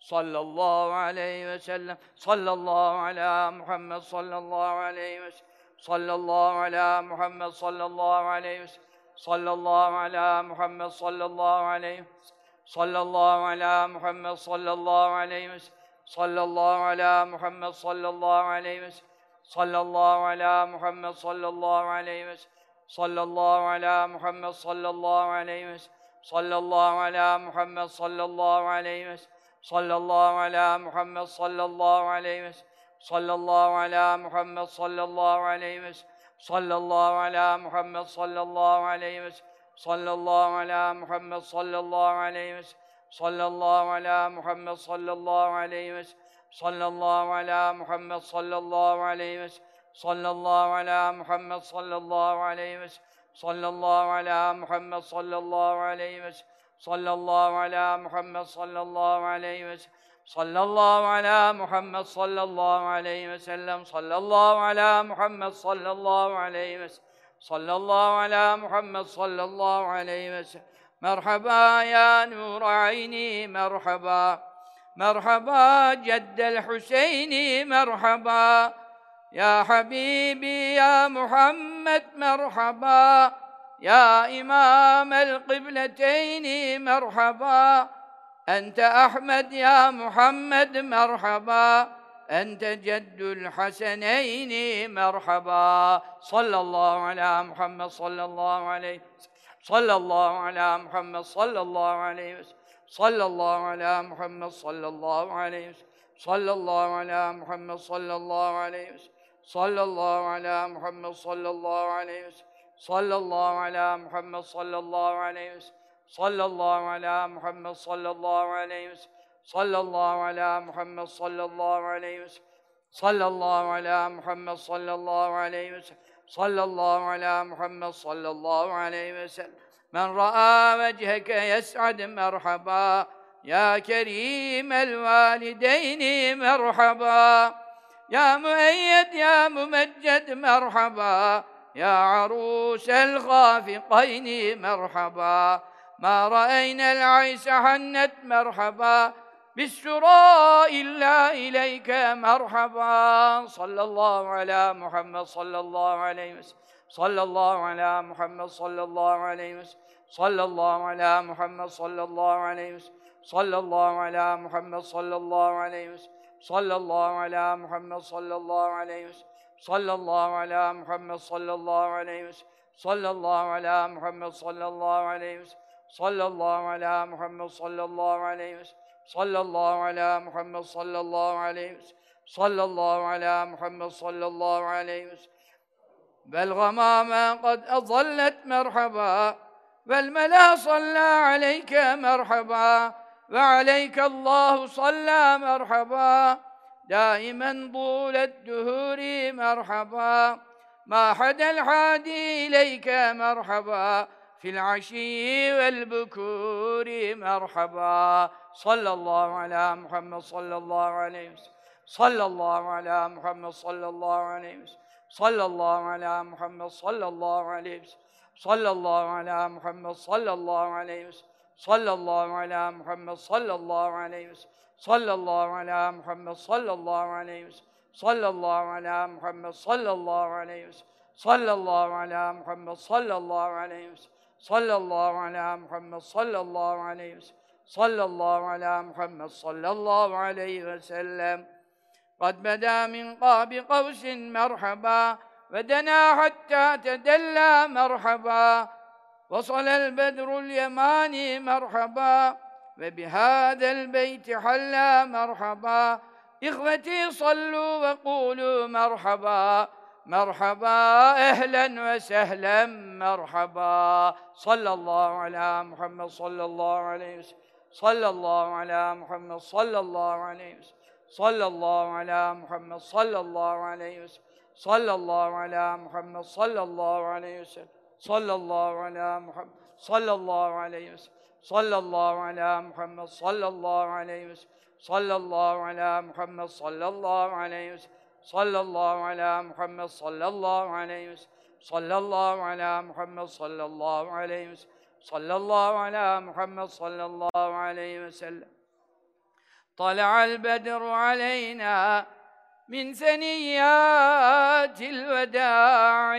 sallallahu aleyhi ve sellem sallallahu ala Muhammed sallallahu aleyhi ve sellem sallallahu ala Muhammed sallallahu aleyhi ve sellem sallallahu ala Muhammed sallallahu aleyhi ve sellem sallallahu ala Muhammed sallallahu aleyhi ve sellem sallallahu ala Muhammed sallallahu aleyhi ve sellem sallallahu ala Muhammed sallallahu aleyhi ve sellem sallallahu ala Muhammed sallallahu aleyhi ve sallallahu ala Muhammed sallallahu aleyhi ve sallallahu ala Muhammed sallallahu aleyhi ve sallallahu ala Muhammed sallallahu aleyhi ve sallallahu ala Muhammed sallallahu aleyhi ve sallallahu ala Muhammed sallallahu aleyhi ve sallallahu ala Muhammed sallallahu aleyhi ve sallallahu ala Muhammed sallallahu aleyhi ve sellem sallallahu ala Muhammed sallallahu aleyhi ve sallallahu ala Muhammed sallallahu aleyhi ve sallallahu ala Muhammed sallallahu aleyhi ve sallallahu ala Muhammed sallallahu aleyhi ve sellem sallallahu ala Muhammed sallallahu aleyhi ve sallallahu ala Muhammed sallallahu aleyhi ve sellem مرحبا يا نور عيني مرحبا مرحبا جد الحسين مرحبا يا حبيبي يا محمد مرحبا. يا إمام القبلتين مرحبا. أنت أحمد يا محمد مرحبا. أنت جد الحسنين مرحبا. صلى الله على محمد صلى الله عليه صلى الله على محمد صلى الله عليه وسلم. صلى الله على محمد صلى الله عليه وسلم. صلى الله على محمد صلى الله عليه وسلم. sallallahu ala Muhammed sallallahu aleyhi ve sellem. Sallallahu ala Muhammed sallallahu aleyhi ve sellem. Sallallahu ala Muhammed sallallahu aleyhi ve sellem. Sallallahu ala Muhammed sallallahu aleyhi ve sellem. Sallallahu ala Muhammed sallallahu aleyhi ve sellem. Sallallahu ala Muhammed sallallahu aleyhi ve sellem. Men ra'a vecheke yes'ad merhaba. Ya kerim el valideyni merhaba. يا مؤيد يا ممجد مرحبا. يا عروس الخافقين مرحبا. ما رأينا العيس حنت مرحبا. بالسراء إلا إليك مرحبا. صلى الله على محمد صلى الله عليه وسلم. صلى الله على محمد صلى الله عليه وسلم. صلى الله على محمد صلى الله عليه وسلم. صلى الله على محمد صلى الله عليه وسلم. sallallahu ala Muhammed sallallahu aleyhi ve sellem. Sallallahu ala Muhammed sallallahu aleyhi ve sellem. Sallallahu ala Muhammed sallallahu aleyhi ve sellem. Sallallahu ala Muhammed sallallahu aleyhi ve sellem. Sallallahu ala Muhammed sallallahu aleyhi ve sellem. Sallallahu ala Muhammed sallallahu aleyhi ve sellem. Vel gamame kad azallet merhaba. Vel mela salla aleyke merhaba. وعليك الله صلى مرحبا. دائما طول الدهور مرحبا. ما حدا الحادي إليك مرحبا. في العشي والبكور مرحبا. صلى الله على محمد صلى الله عليه وسلم. صلى الله على محمد صلى الله عليه وسلم. صلى الله على محمد صلى الله عليه وسلم. صلى الله على محمد صلى الله عليه وسلم. sallallahu ala Muhammed sallallahu aleyhi ve sallallahu ala Muhammed sallallahu aleyhi ve sallallahu ala Muhammed sallallahu aleyhi ve sallallahu ala Muhammed sallallahu aleyhi ve sallallahu ala Muhammed sallallahu aleyhi ve sallallahu ala Muhammed sallallahu aleyhi ve sellem. قد بدا من قاب قوس مرحبا ودنا حتى تدلى مرحبا وصل البدر اليماني مرحبا وبهذا البيت حلى مرحبا إخوتي صلوا وقولوا مرحبا مرحبا أهلا وسهلا مرحبا صلى الله على محمد صلى الله عليه وسلم صلى الله على محمد صلى الله عليه وسلم صلى الله على محمد صلى الله عليه وسلم sallallahu صلى الله على محمد صلى الله عليه وسلم صلى الله على محمد صلى الله عليه وسلم صلى الله على محمد صلى الله عليه وسلم صلى الله على محمد صلى الله عليه وسلم صلى الله على محمد صلى الله عليه وسلم صلى الله على محمد صلى الله عليه وسلم طلع البدر علينا من ثنيات الوداع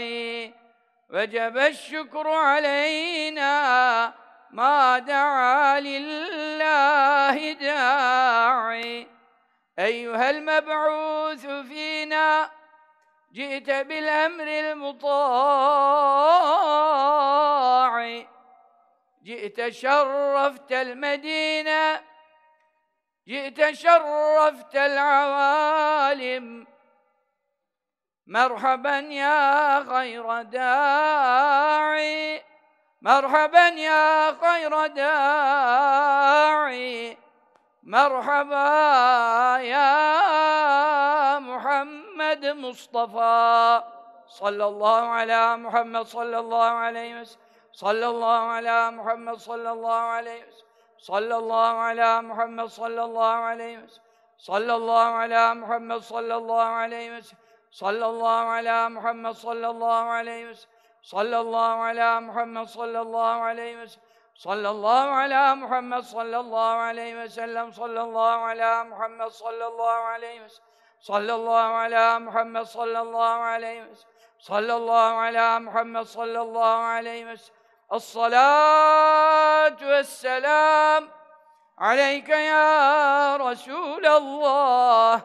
وجب الشكر علينا ما دعا لله داعي. أيها المبعوث فينا جئت بالأمر المطاع. جئت شرفت المدينة جئت شرفت العوالم. مرحبا يا خير داعي. مرحبا يا خير داعي. مرحبا يا محمد مصطفى. صلى الله على محمد صلى الله عليه وسلم. صلى الله على محمد صلى الله عليه وسلم. صلى الله على محمد صلى الله عليه وسلم. صلى الله على محمد صلى الله عليه وسلم. sallallahu ala Muhammed sallallahu aleyhi ve sellem. Sallallahu ala Muhammed sallallahu aleyhi ve sellem. Sallallahu ala Muhammed sallallahu aleyhi ve sellem. Sallallahu ala Muhammed sallallahu aleyhi ve sellem. Sallallahu ala Muhammed sallallahu aleyhi ve sellem. Sallallahu ala Muhammed sallallahu aleyhi ve sellem. الصلاة والسلام عليك يا رسول الله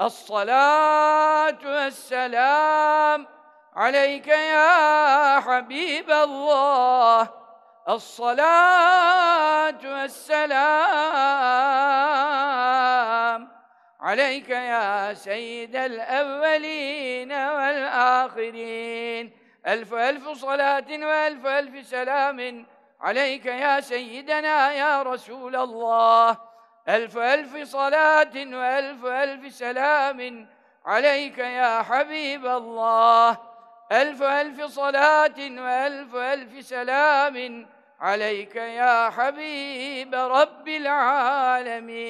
الصلاة والسلام عليك يا حبيب الله. الصلاة والسلام عليك يا سيد الأولين والآخرين. ألف ألف صلاة وألف ألف سلام عليك يا سيدنا يا رسول الله. ألف ألف صلاة وألف ألف سلام عليك يا حبيب الله. ألف ألف صلاة وألف ألف سلام عليك يا حبيب رب العالمين.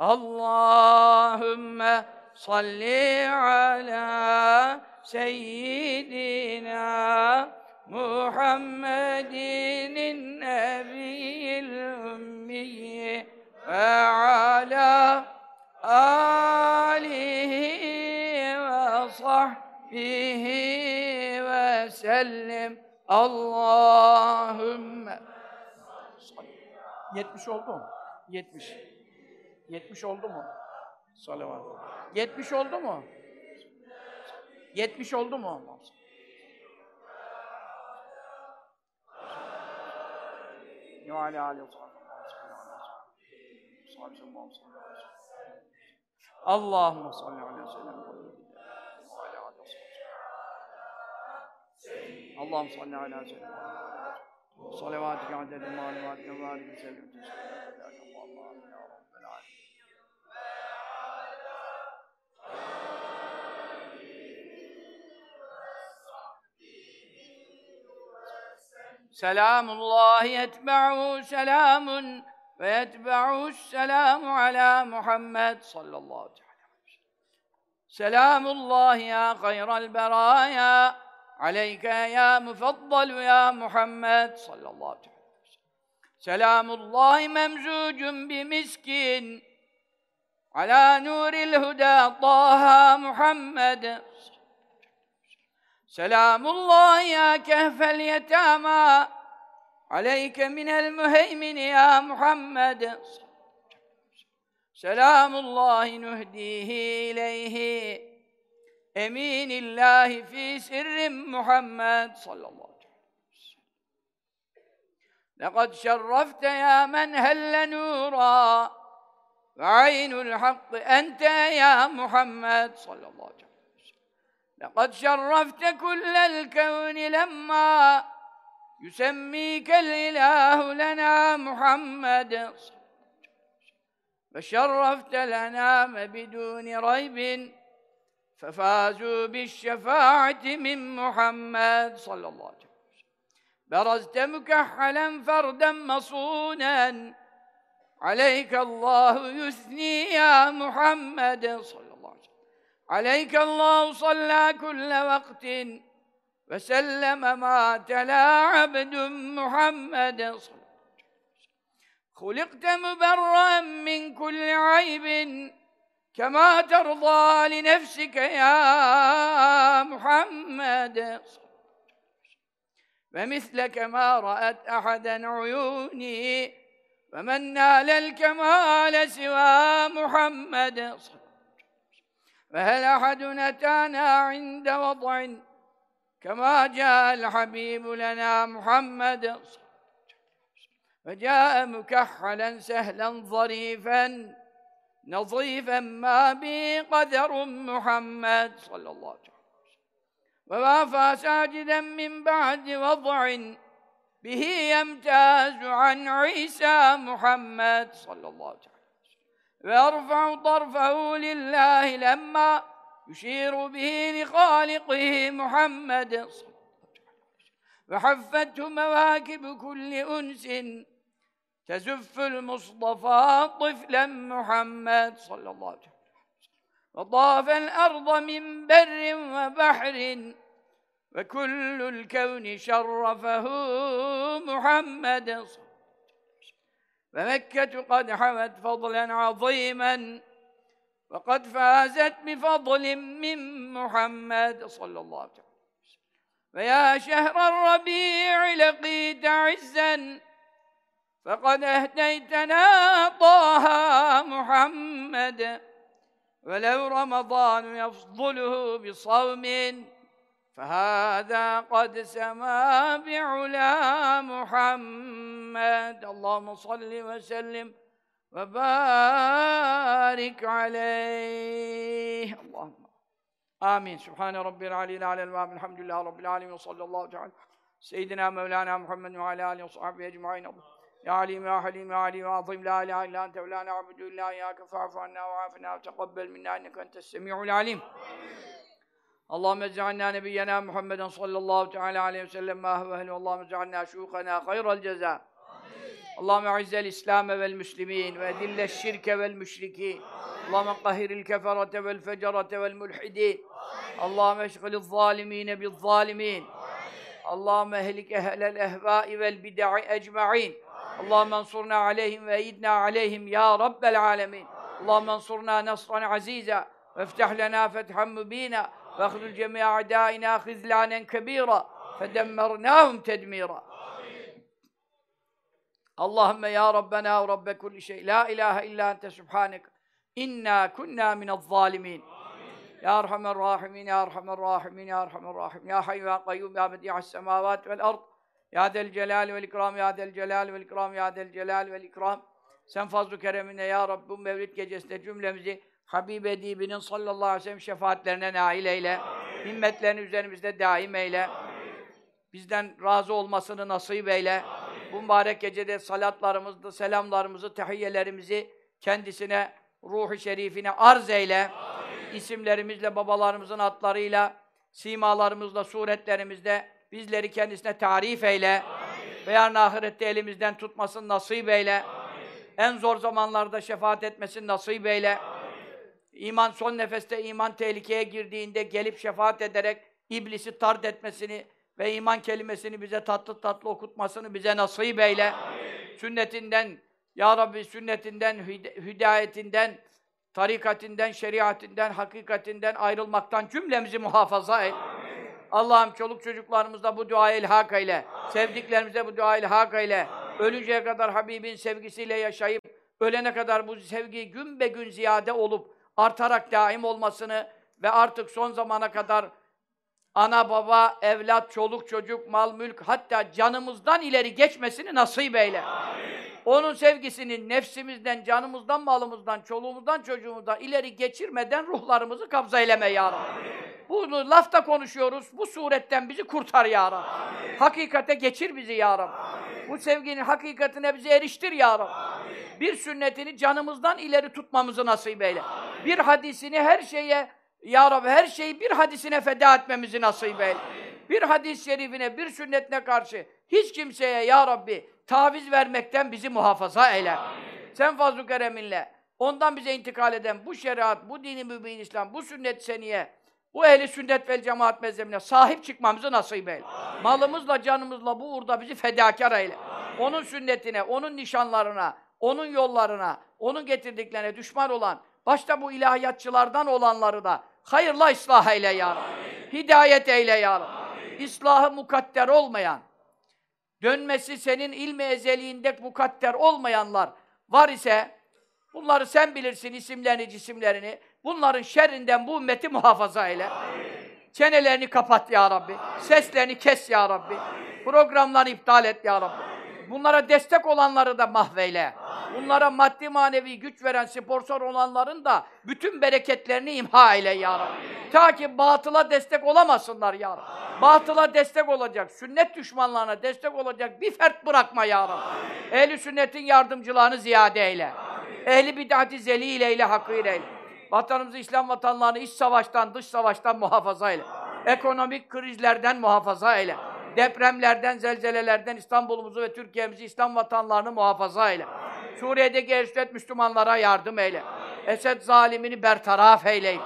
اللهم صل على سيدنا محمد النبي الأمي ilmihi ve ala alihi ve sahbihi ve sellim. Allahümme 70 oldu mu? 70. 70 oldu mu? Salavat. 70 oldu mu? 70 oldu mu? Allah ala aleyhi خمس اللهم صل على سيدنا اللهم صل على سيدنا محمد وعلى آله وصحبه اللهم صل على سيدنا محمد صلواتك عدد معلوماتك وبارك وسلم اللهم آمين يا رب العالمين سلام الله يتبعه سلام ويتبعه السلام على محمد صلى الله عليه وسلم. سلام الله يا خير البرايا عليك يا مفضل يا محمد صلى الله عليه وسلم. سلام الله ممزوج بمسك على نور الهدى طه محمد سلام الله يا كهف اليتامى عليك من المهيمن يا محمد. سلام الله نهديه إليه. أمين الله في سر محمد. صلى الله عليه وسلم. لقد شرفت يا من هل نورا. وعين الحق أنت يا محمد. صلى الله عليه وسلم. لقد شرفت كل الكون لما يسميك الإله لنا محمد. فشرفت الأنام بدون ريب ففازوا بالشفاعة من محمد صلى الله عليه وسلم. برزت مكحلا فردا مصونا عليك الله يثني يا محمد صلى الله عليه وسلم. عليك الله صلى كل وقت وسلم ما تلا عبد محمد خلقت مبرأ من كل عيب كما ترضى لنفسك يا محمد ومثلك ما رأت أحدا عيوني ومن نال الكمال سوى محمد فهل أحد أتانا عند وضع كما جاء الحبيب لنا محمد فجاء مكحلا سهلا ظريفا نظيفا ما به قدر محمد صلى الله عليه وسلم. ووافى ساجدا من بعد وضع به يمتاز عن عيسى محمد صلى الله عليه وسلم. ويرفع طرفه لله لما يشير به لخالقه محمد وحفته مواكب كل أنس تزف المصطفى طفلا محمد صلى الله عليه وسلم. وطاف الأرض من بر وبحر وكل الكون شرفه محمد صلى الله عليه وسلم. فمكة قد حوت فضلا عظيما وقد فازت بفضل من محمد صلى الله عليه وسلم. فيا شهر الربيع لقيت عزا فقد أهديتنا طه محمد. ولو رمضان يفضله بصوم فهذا قد سما بعلا محمد. اللهم صل وسلم وبارك عليه. اللهم آمين. سبحان ربي العلي الأعلى الوهاب. الحمد لله رب العالمين. وصلى الله تعالى سيدنا مولانا محمد وعلى آله وصحبه أجمعين. يا عليم يا حليم يا عليم يا عظيم. لا إله إلا أنت ولا نعبد إلا إياك. فاعف عنا وعافنا. وتقبل منا إنك أنت السميع العليم. اللهم اجعلنا نبينا محمدا صلى الله تعالى عليه وسلم. ما هو أهله اللهم اجعلنا شيوخنا خير الجزاء. اللهم اعز الإسلام والمسلمين وأذل الشرك والمشركين. اللهم قهر الكفرة والفجرة والملحدين. اللهم اشغل الظالمين بالظالمين. اللهم اهلك أهل الأهواء والبدع أجمعين. اللهم انصرنا عليهم وأيدنا عليهم يا رب العالمين. اللهم انصرنا نصرا عزيزا. وافتح لنا فتحا مبينا. واخذل جميع أعدائنا خذلانا كبيرا. فدمرناهم تدميرا. Allahümme ya Rabbena ve Rabbe kulli şey. La ilahe illa ente subhanek. İnna kunna minel zalimin. Ya Erhamer Rahimin, Ya Erhamer Rahimin, Ya Erhamer Rahim. Ya Hayyu Ya Kayyum, Ya Bedi'as Semavat Vel Ard. Ya Del Celal Vel İkram, Ya Del Celal Vel İkram, Ya Del Celal Vel İkram. Sen fazlu keremine Ya Rabbim Mevlid gecesinde cümlemizi Habib Edibi'nin sallallahu aleyhi ve sellem şefaatlerine nail eyle. Amin. Himmetlerini üzerimizde daim eyle. Amin. Bizden razı olmasını nasip eyle. Amin. Bu mübarek gecede salatlarımızı, selamlarımızı, tehiyyelerimizi kendisine, ruhu şerifine arz eyle. İsimlerimizle, babalarımızın adlarıyla, simalarımızla, suretlerimizle bizleri kendisine tarif eyle. Ve yarın ahirette elimizden tutmasın nasip eyle. En zor zamanlarda şefaat etmesin nasip eyle. İman son nefeste iman tehlikeye girdiğinde gelip şefaat ederek iblisi tard etmesini ve iman kelimesini bize tatlı tatlı okutmasını bize nasip eyle. Sünnetinden, Ya Rabbi sünnetinden, hid- hidayetinden, tarikatinden, şeriatinden, hakikatinden ayrılmaktan cümlemizi muhafaza et. Allah'ım çoluk çocuklarımızda bu duayı ilhak eyle. Sevdiklerimize bu duayı ilhak eyle. Ölünceye kadar Habibin sevgisiyle yaşayıp, ölene kadar bu sevgi gün be gün ziyade olup, artarak daim olmasını ve artık son zamana kadar ana baba, evlat, çoluk çocuk, mal mülk hatta canımızdan ileri geçmesini nasip eyle. Onun sevgisini nefsimizden, canımızdan, malımızdan, çoluğumuzdan, çocuğumuzdan ileri geçirmeden ruhlarımızı kabza eyleme ya Rabbi. Bunu lafta konuşuyoruz. Bu suretten bizi kurtar ya Rabbi. Hakikate geçir bizi ya Rabbi. Bu sevginin hakikatine bizi eriştir ya Rabbi. Bir sünnetini canımızdan ileri tutmamızı nasip eyle. Bir hadisini her şeye Ya Rabbi her şeyi bir hadisine feda etmemizi nasip eyle. Bir hadis-i şerifine, bir sünnetine karşı hiç kimseye Ya Rabbi taviz vermekten bizi muhafaza eyle. Sen fazl-ı kereminle ondan bize intikal eden bu şeriat, bu dini mübin İslam, bu sünnet seniye, bu ehli sünnet vel cemaat mezhebine sahip çıkmamızı nasip eyle. Malımızla, canımızla bu uğurda bizi fedakar eyle. Onun sünnetine, onun nişanlarına, onun yollarına, onun getirdiklerine düşman olan, başta bu ilahiyatçılardan olanları da hayırla ıslah eyle ya Rabbi. Hidayet eyle ya Rabbi. İslahı mukadder olmayan, dönmesi senin ilmi ezeliğinde mukadder olmayanlar var ise bunları sen bilirsin isimlerini, cisimlerini. Bunların şerrinden bu ümmeti muhafaza eyle. Çenelerini kapat ya Rabbi. Seslerini kes ya Rabbi. Programlarını iptal et ya Rabbi. Bunlara destek olanları da mahveyle. Bunlara maddi manevi güç veren sponsor olanların da bütün bereketlerini imha eyle ya Rabbi. Ta ki batıla destek olamasınlar ya Rabbi. Batıla destek olacak, sünnet düşmanlarına destek olacak bir fert bırakma ya Rabbi. Ehli sünnetin yardımcılarını ziyade eyle. Ehli bid'ati zelil eyle, hakir eyle. Vatanımızı, İslam vatanlarını iç savaştan, dış savaştan muhafaza eyle. Ekonomik krizlerden muhafaza eyle. Depremlerden, zelzelelerden İstanbul'umuzu ve Türkiye'mizi, İslam vatanlarını muhafaza eyle. Suriye'deki Esed Müslümanlara yardım eyle. Esed zalimini bertaraf eyle.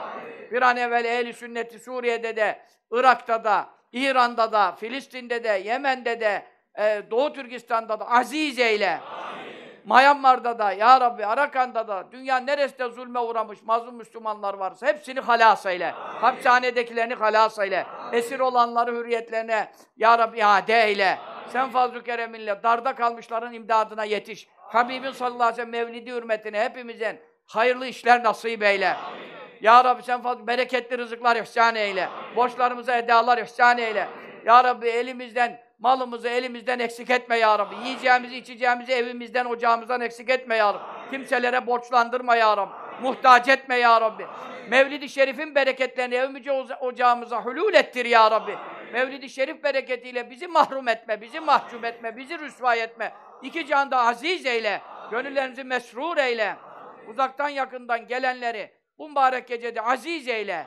Bir an evvel ehli sünneti Suriye'de de, Irak'ta da, İran'da da, Filistin'de de, Yemen'de de, e, Doğu Türkistan'da da aziz eyle. Myanmar'da da, Ya Rabbi, Arakan'da da, dünya neresinde zulme uğramış mazlum Müslümanlar varsa hepsini halas eyle. Hapishanedekilerini halas eyle. Esir olanları hürriyetlerine, Ya Rabbi, iade eyle. Sen fazl-ı kereminle darda kalmışların imdadına yetiş. Habibin sallallahu aleyhi ve sellem mevlidi hürmetine hepimizin hayırlı işler nasip eyle. Ya Rabbi sen fazl bereketli rızıklar ihsan eyle. Borçlarımıza edalar ihsan eyle. Ya Rabbi elimizden, malımızı elimizden eksik etme ya Rabbi. Yiyeceğimizi, içeceğimizi evimizden, ocağımızdan eksik etme ya Rabbi. Kimselere borçlandırma ya Rabbi. Muhtaç etme ya Rabbi. Mevlid-i Şerif'in bereketlerini evimize, ocağımıza hülul ettir ya Rabbi. Mevlid-i Şerif bereketiyle bizi mahrum etme, bizi mahcup etme, bizi rüsvay etme. İki canda aziz eyle. Gönüllerimizi mesrur eyle. Uzaktan yakından gelenleri bu mübarek gecede aziz eyle.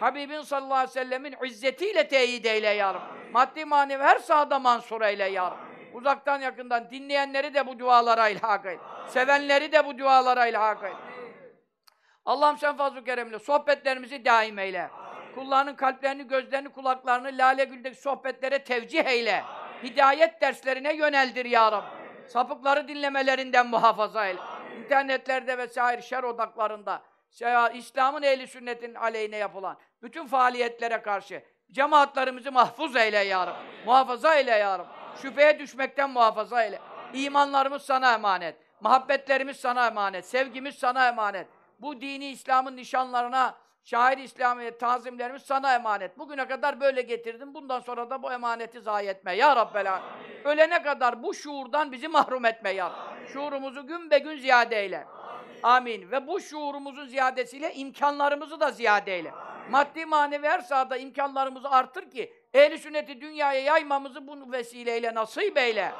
Habibin sallallahu aleyhi ve sellemin izzetiyle teyit eyle ya. Maddi manevi her sahada mansur eyle ya. Uzaktan yakından dinleyenleri de bu dualara ilhak eyle. Sevenleri de bu dualara ilhak eyle. Allah'ım sen fazl-ı keremle sohbetlerimizi daim eyle. Kullarının kalplerini, gözlerini, kulaklarını Lale Gül'deki sohbetlere tevcih eyle. Hidayet derslerine yöneldir ya Rabbi. Sapıkları dinlemelerinden muhafaza eyle. İnternetlerde vesaire şer odaklarında şey, İslam'ın ehli sünnetin aleyhine yapılan bütün faaliyetlere karşı cemaatlerimizi mahfuz eyle ya Rabbi. Muhafaza eyle ya Rabbi. Şüpheye düşmekten muhafaza eyle. İmanlarımız sana emanet. Muhabbetlerimiz sana emanet. Sevgimiz sana emanet. Bu dini İslam'ın nişanlarına şair İslamiye tazimlerimiz sana emanet. Bugüne kadar böyle getirdim. Bundan sonra da bu emaneti zayi etme ya Rabbel Alem. Ölene kadar bu şuurdan bizi mahrum etme ya Rabbi. Şuurumuzu gün be gün ziyade eyle. Amin. Ve bu şuurumuzun ziyadesiyle imkanlarımızı da ziyade eyle. Maddi manevi her sahada imkanlarımızı artır ki ehli sünneti dünyaya yaymamızı bu vesileyle nasip eyle.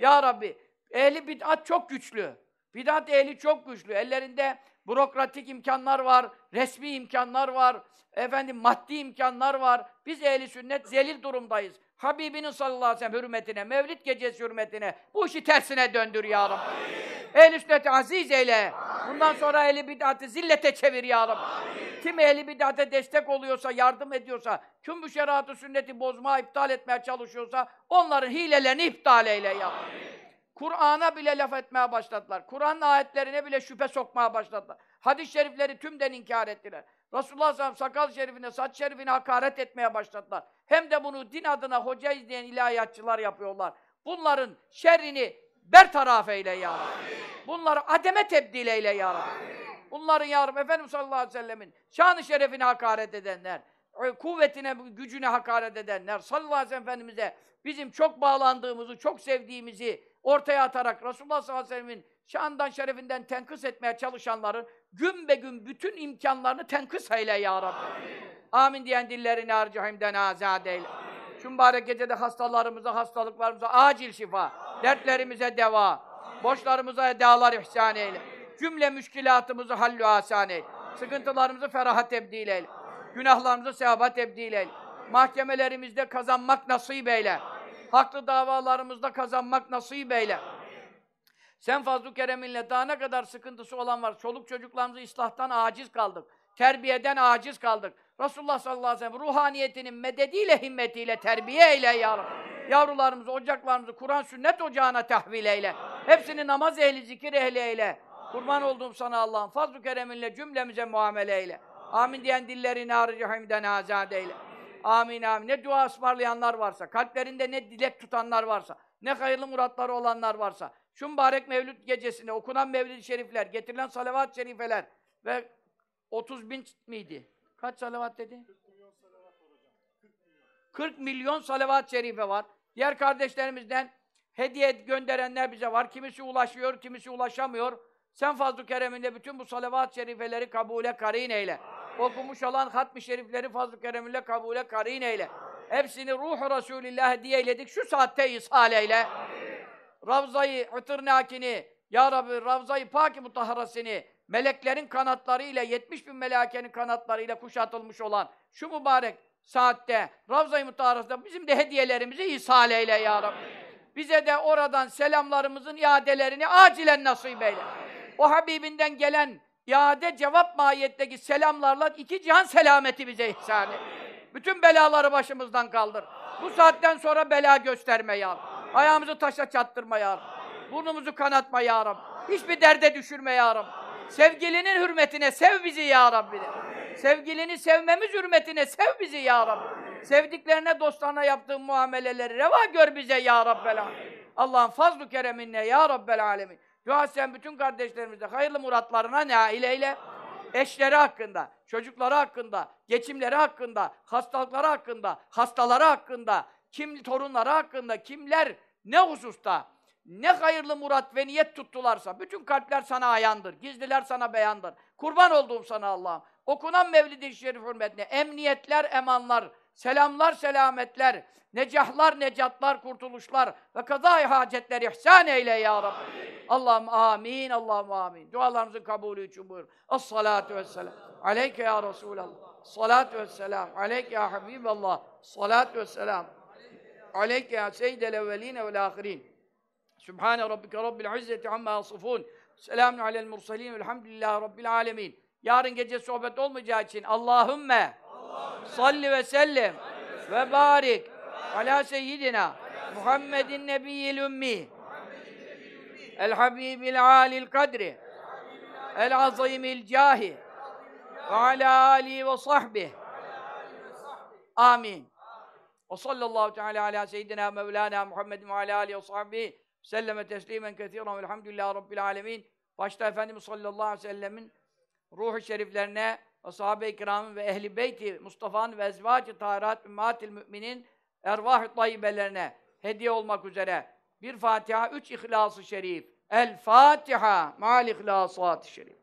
Ya Rabbi, ehli bid'at çok güçlü. Bid'at ehli çok güçlü. Ellerinde bürokratik imkanlar var, resmi imkanlar var, efendim maddi imkanlar var. Biz ehli sünnet zelil durumdayız. Habibinin sallallahu aleyhi ve sellem hürmetine, Mevlid gecesi hürmetine bu işi tersine döndür ya Rabbi. Ehl-i sünneti aziz eyle. Bundan sonra ehli bid'atı zillete çevir ya Rabbi. Kim ehli bid'ate destek oluyorsa, yardım ediyorsa, kim bu şeriatı sünneti bozmaya, iptal etmeye çalışıyorsa onların hilelerini iptal eyle ya Rabbi. Kur'an'a bile laf etmeye başladılar. Kur'an'ın ayetlerine bile şüphe sokmaya başladılar. Hadis-i şerifleri tümden inkar ettiler. Resulullah sallallahu aleyhi ve sellem sakal şerifine, saç şerifine hakaret etmeye başladılar. Hem de bunu din adına hoca izleyen ilahiyatçılar yapıyorlar. Bunların şerrini bertaraf eyle ya Rabbi. Bunları ademe tebdil eyle ya Rabbi. Bunların ya Rabbi Efendimiz sallallahu aleyhi ve sellemin şanı şerefine hakaret edenler, kuvvetine, gücüne hakaret edenler, sallallahu aleyhi ve sellem Efendimiz'e bizim çok bağlandığımızı, çok sevdiğimizi ortaya atarak Resulullah sallallahu aleyhi ve sellemin şandan şerefinden tenkıs etmeye çalışanların gün be gün bütün imkanlarını tenkıs eyle ya Rabbi. Amin, Amin diyen dillerini harcahimden azad eyle. Şu mübarek gecede hastalarımıza, hastalıklarımıza acil şifa, dertlerimize deva, borçlarımıza edalar ihsan eyle. Cümle müşkilatımızı hallü asan eyle. Sıkıntılarımızı feraha tebdil eyle. Günahlarımızı sevaba tebdil eyle. Mahkemelerimizde kazanmak nasip eyle. Haklı davalarımızda kazanmak nasip eyle. Sen fazl-ı kereminle daha ne kadar sıkıntısı olan var. Çoluk çocuklarımızı ıslahtan aciz kaldık. Terbiyeden aciz kaldık. Resulullah sallallahu aleyhi ve sellem ruhaniyetinin medediyle, himmetiyle terbiye eyle ya Rabbi. Yavrularımızı, ocaklarımızı Kur'an sünnet ocağına tahvil eyle. Hepsini namaz ehli, zikir ehli eyle. Kurban olduğum sana Allah'ım. Fazl-ı kereminle cümlemize muamele eyle. Amin diyen dillerini harcı hamden azade eyle. Amin amin. Ne dua ısmarlayanlar varsa, kalplerinde ne dilek tutanlar varsa, ne hayırlı muratları olanlar varsa, şu mübarek Mevlüt gecesinde okunan Mevlid-i Şerifler, getirilen salavat-ı şerifeler ve 30 bin miydi? Kaç salavat dedi? 40 milyon salavat-ı şerife var. Diğer kardeşlerimizden hediye gönderenler bize var. Kimisi ulaşıyor, kimisi ulaşamıyor. Sen fazl-ı kereminde bütün bu salavat-ı şerifeleri kabule karin eyle. Okumuş olan hatmi şerifleri fazl-ı kereminle kabule karin eyle. Hepsini ruhu Resulillah hediye. Şu saatte ishal eyle. Ravza-i Hıtırnakini, Ya Rabbi Ravza-i Pak-ı Mutahharasını, meleklerin kanatlarıyla, 70 bin melakenin kanatlarıyla kuşatılmış olan şu mübarek saatte Ravza-i Mutahharası'nda bizim de hediyelerimizi ishal eyle Ya Rabbi. Bize de oradan selamlarımızın iadelerini acilen nasip eyle. O Habibinden gelen iade cevap mahiyetteki selamlarla iki cihan selameti bize ihsan et. Bütün belaları başımızdan kaldır. Bu saatten sonra bela gösterme ya Rabbi. Ayağımızı taşa çattırma ya Rabbi. Burnumuzu kanatma ya Rabbi. Hiçbir derde düşürme ya Rabbi. Sevgilinin hürmetine sev bizi ya Rabbi. Sevgilini sevmemiz hürmetine sev bizi ya Rabbi. Sevdiklerine, dostlarına yaptığın muameleleri reva gör bize ya Rabbel Alemin. Allah'ın fazl-ı kereminle ya Rabbel Alemin. Dua sen bütün kardeşlerimize hayırlı muratlarına nail eyle. Eşleri hakkında, çocukları hakkında, geçimleri hakkında, hastalıkları hakkında, hastaları hakkında, kim torunları hakkında, kimler ne hususta ne hayırlı murat ve niyet tuttularsa bütün kalpler sana ayandır, gizliler sana beyandır. Kurban olduğum sana Allah'ım. Okunan Mevlid-i Şerif hürmetine emniyetler, emanlar, selamlar, selametler, necahlar, necatlar, kurtuluşlar ve kazay hacetler ihsan eyle ya Rabbi. Allah'ım amin, Allah'ım amin. Dualarımızın kabulü için buyur. Es-salatu vesselam. Aleyke ya Resulallah. Salatu vesselam. Aleyke ya Habiballah. Salatu vesselam. Aleyke ya seyyidel evveline vel ahirin. Sübhane rabbike rabbil izzeti amma yasifun. Selamun alel murselin. Elhamdülillahi rabbil alemin. Yarın gece sohbet olmayacağı için Allahümme salli ve sellim ve barik ala seyyidina Muhammedin nebiyyil ümmi el habibil alil kadri. El azimil cahi. Ve ala alihi ve sahbihi amin. Ve sallallahu teala ala seyyidina mevlana Muhammedin ve ala alihi ve sahbihi selleme teslimen kethiren velhamdülillahi rabbil alemin. Başta Efendimiz sallallahu aleyhi ve sellemin ruhu şeriflerine ve sahabe-i kiramın ve ehli beyti Mustafa'nın ve ezvacı tahirat ümmatil müminin ervah-ı tayyibelerine hediye olmak üzere bir Fatiha, üç İhlas-ı Şerif. El Fatiha ma'al İhlasat-ı Şerif.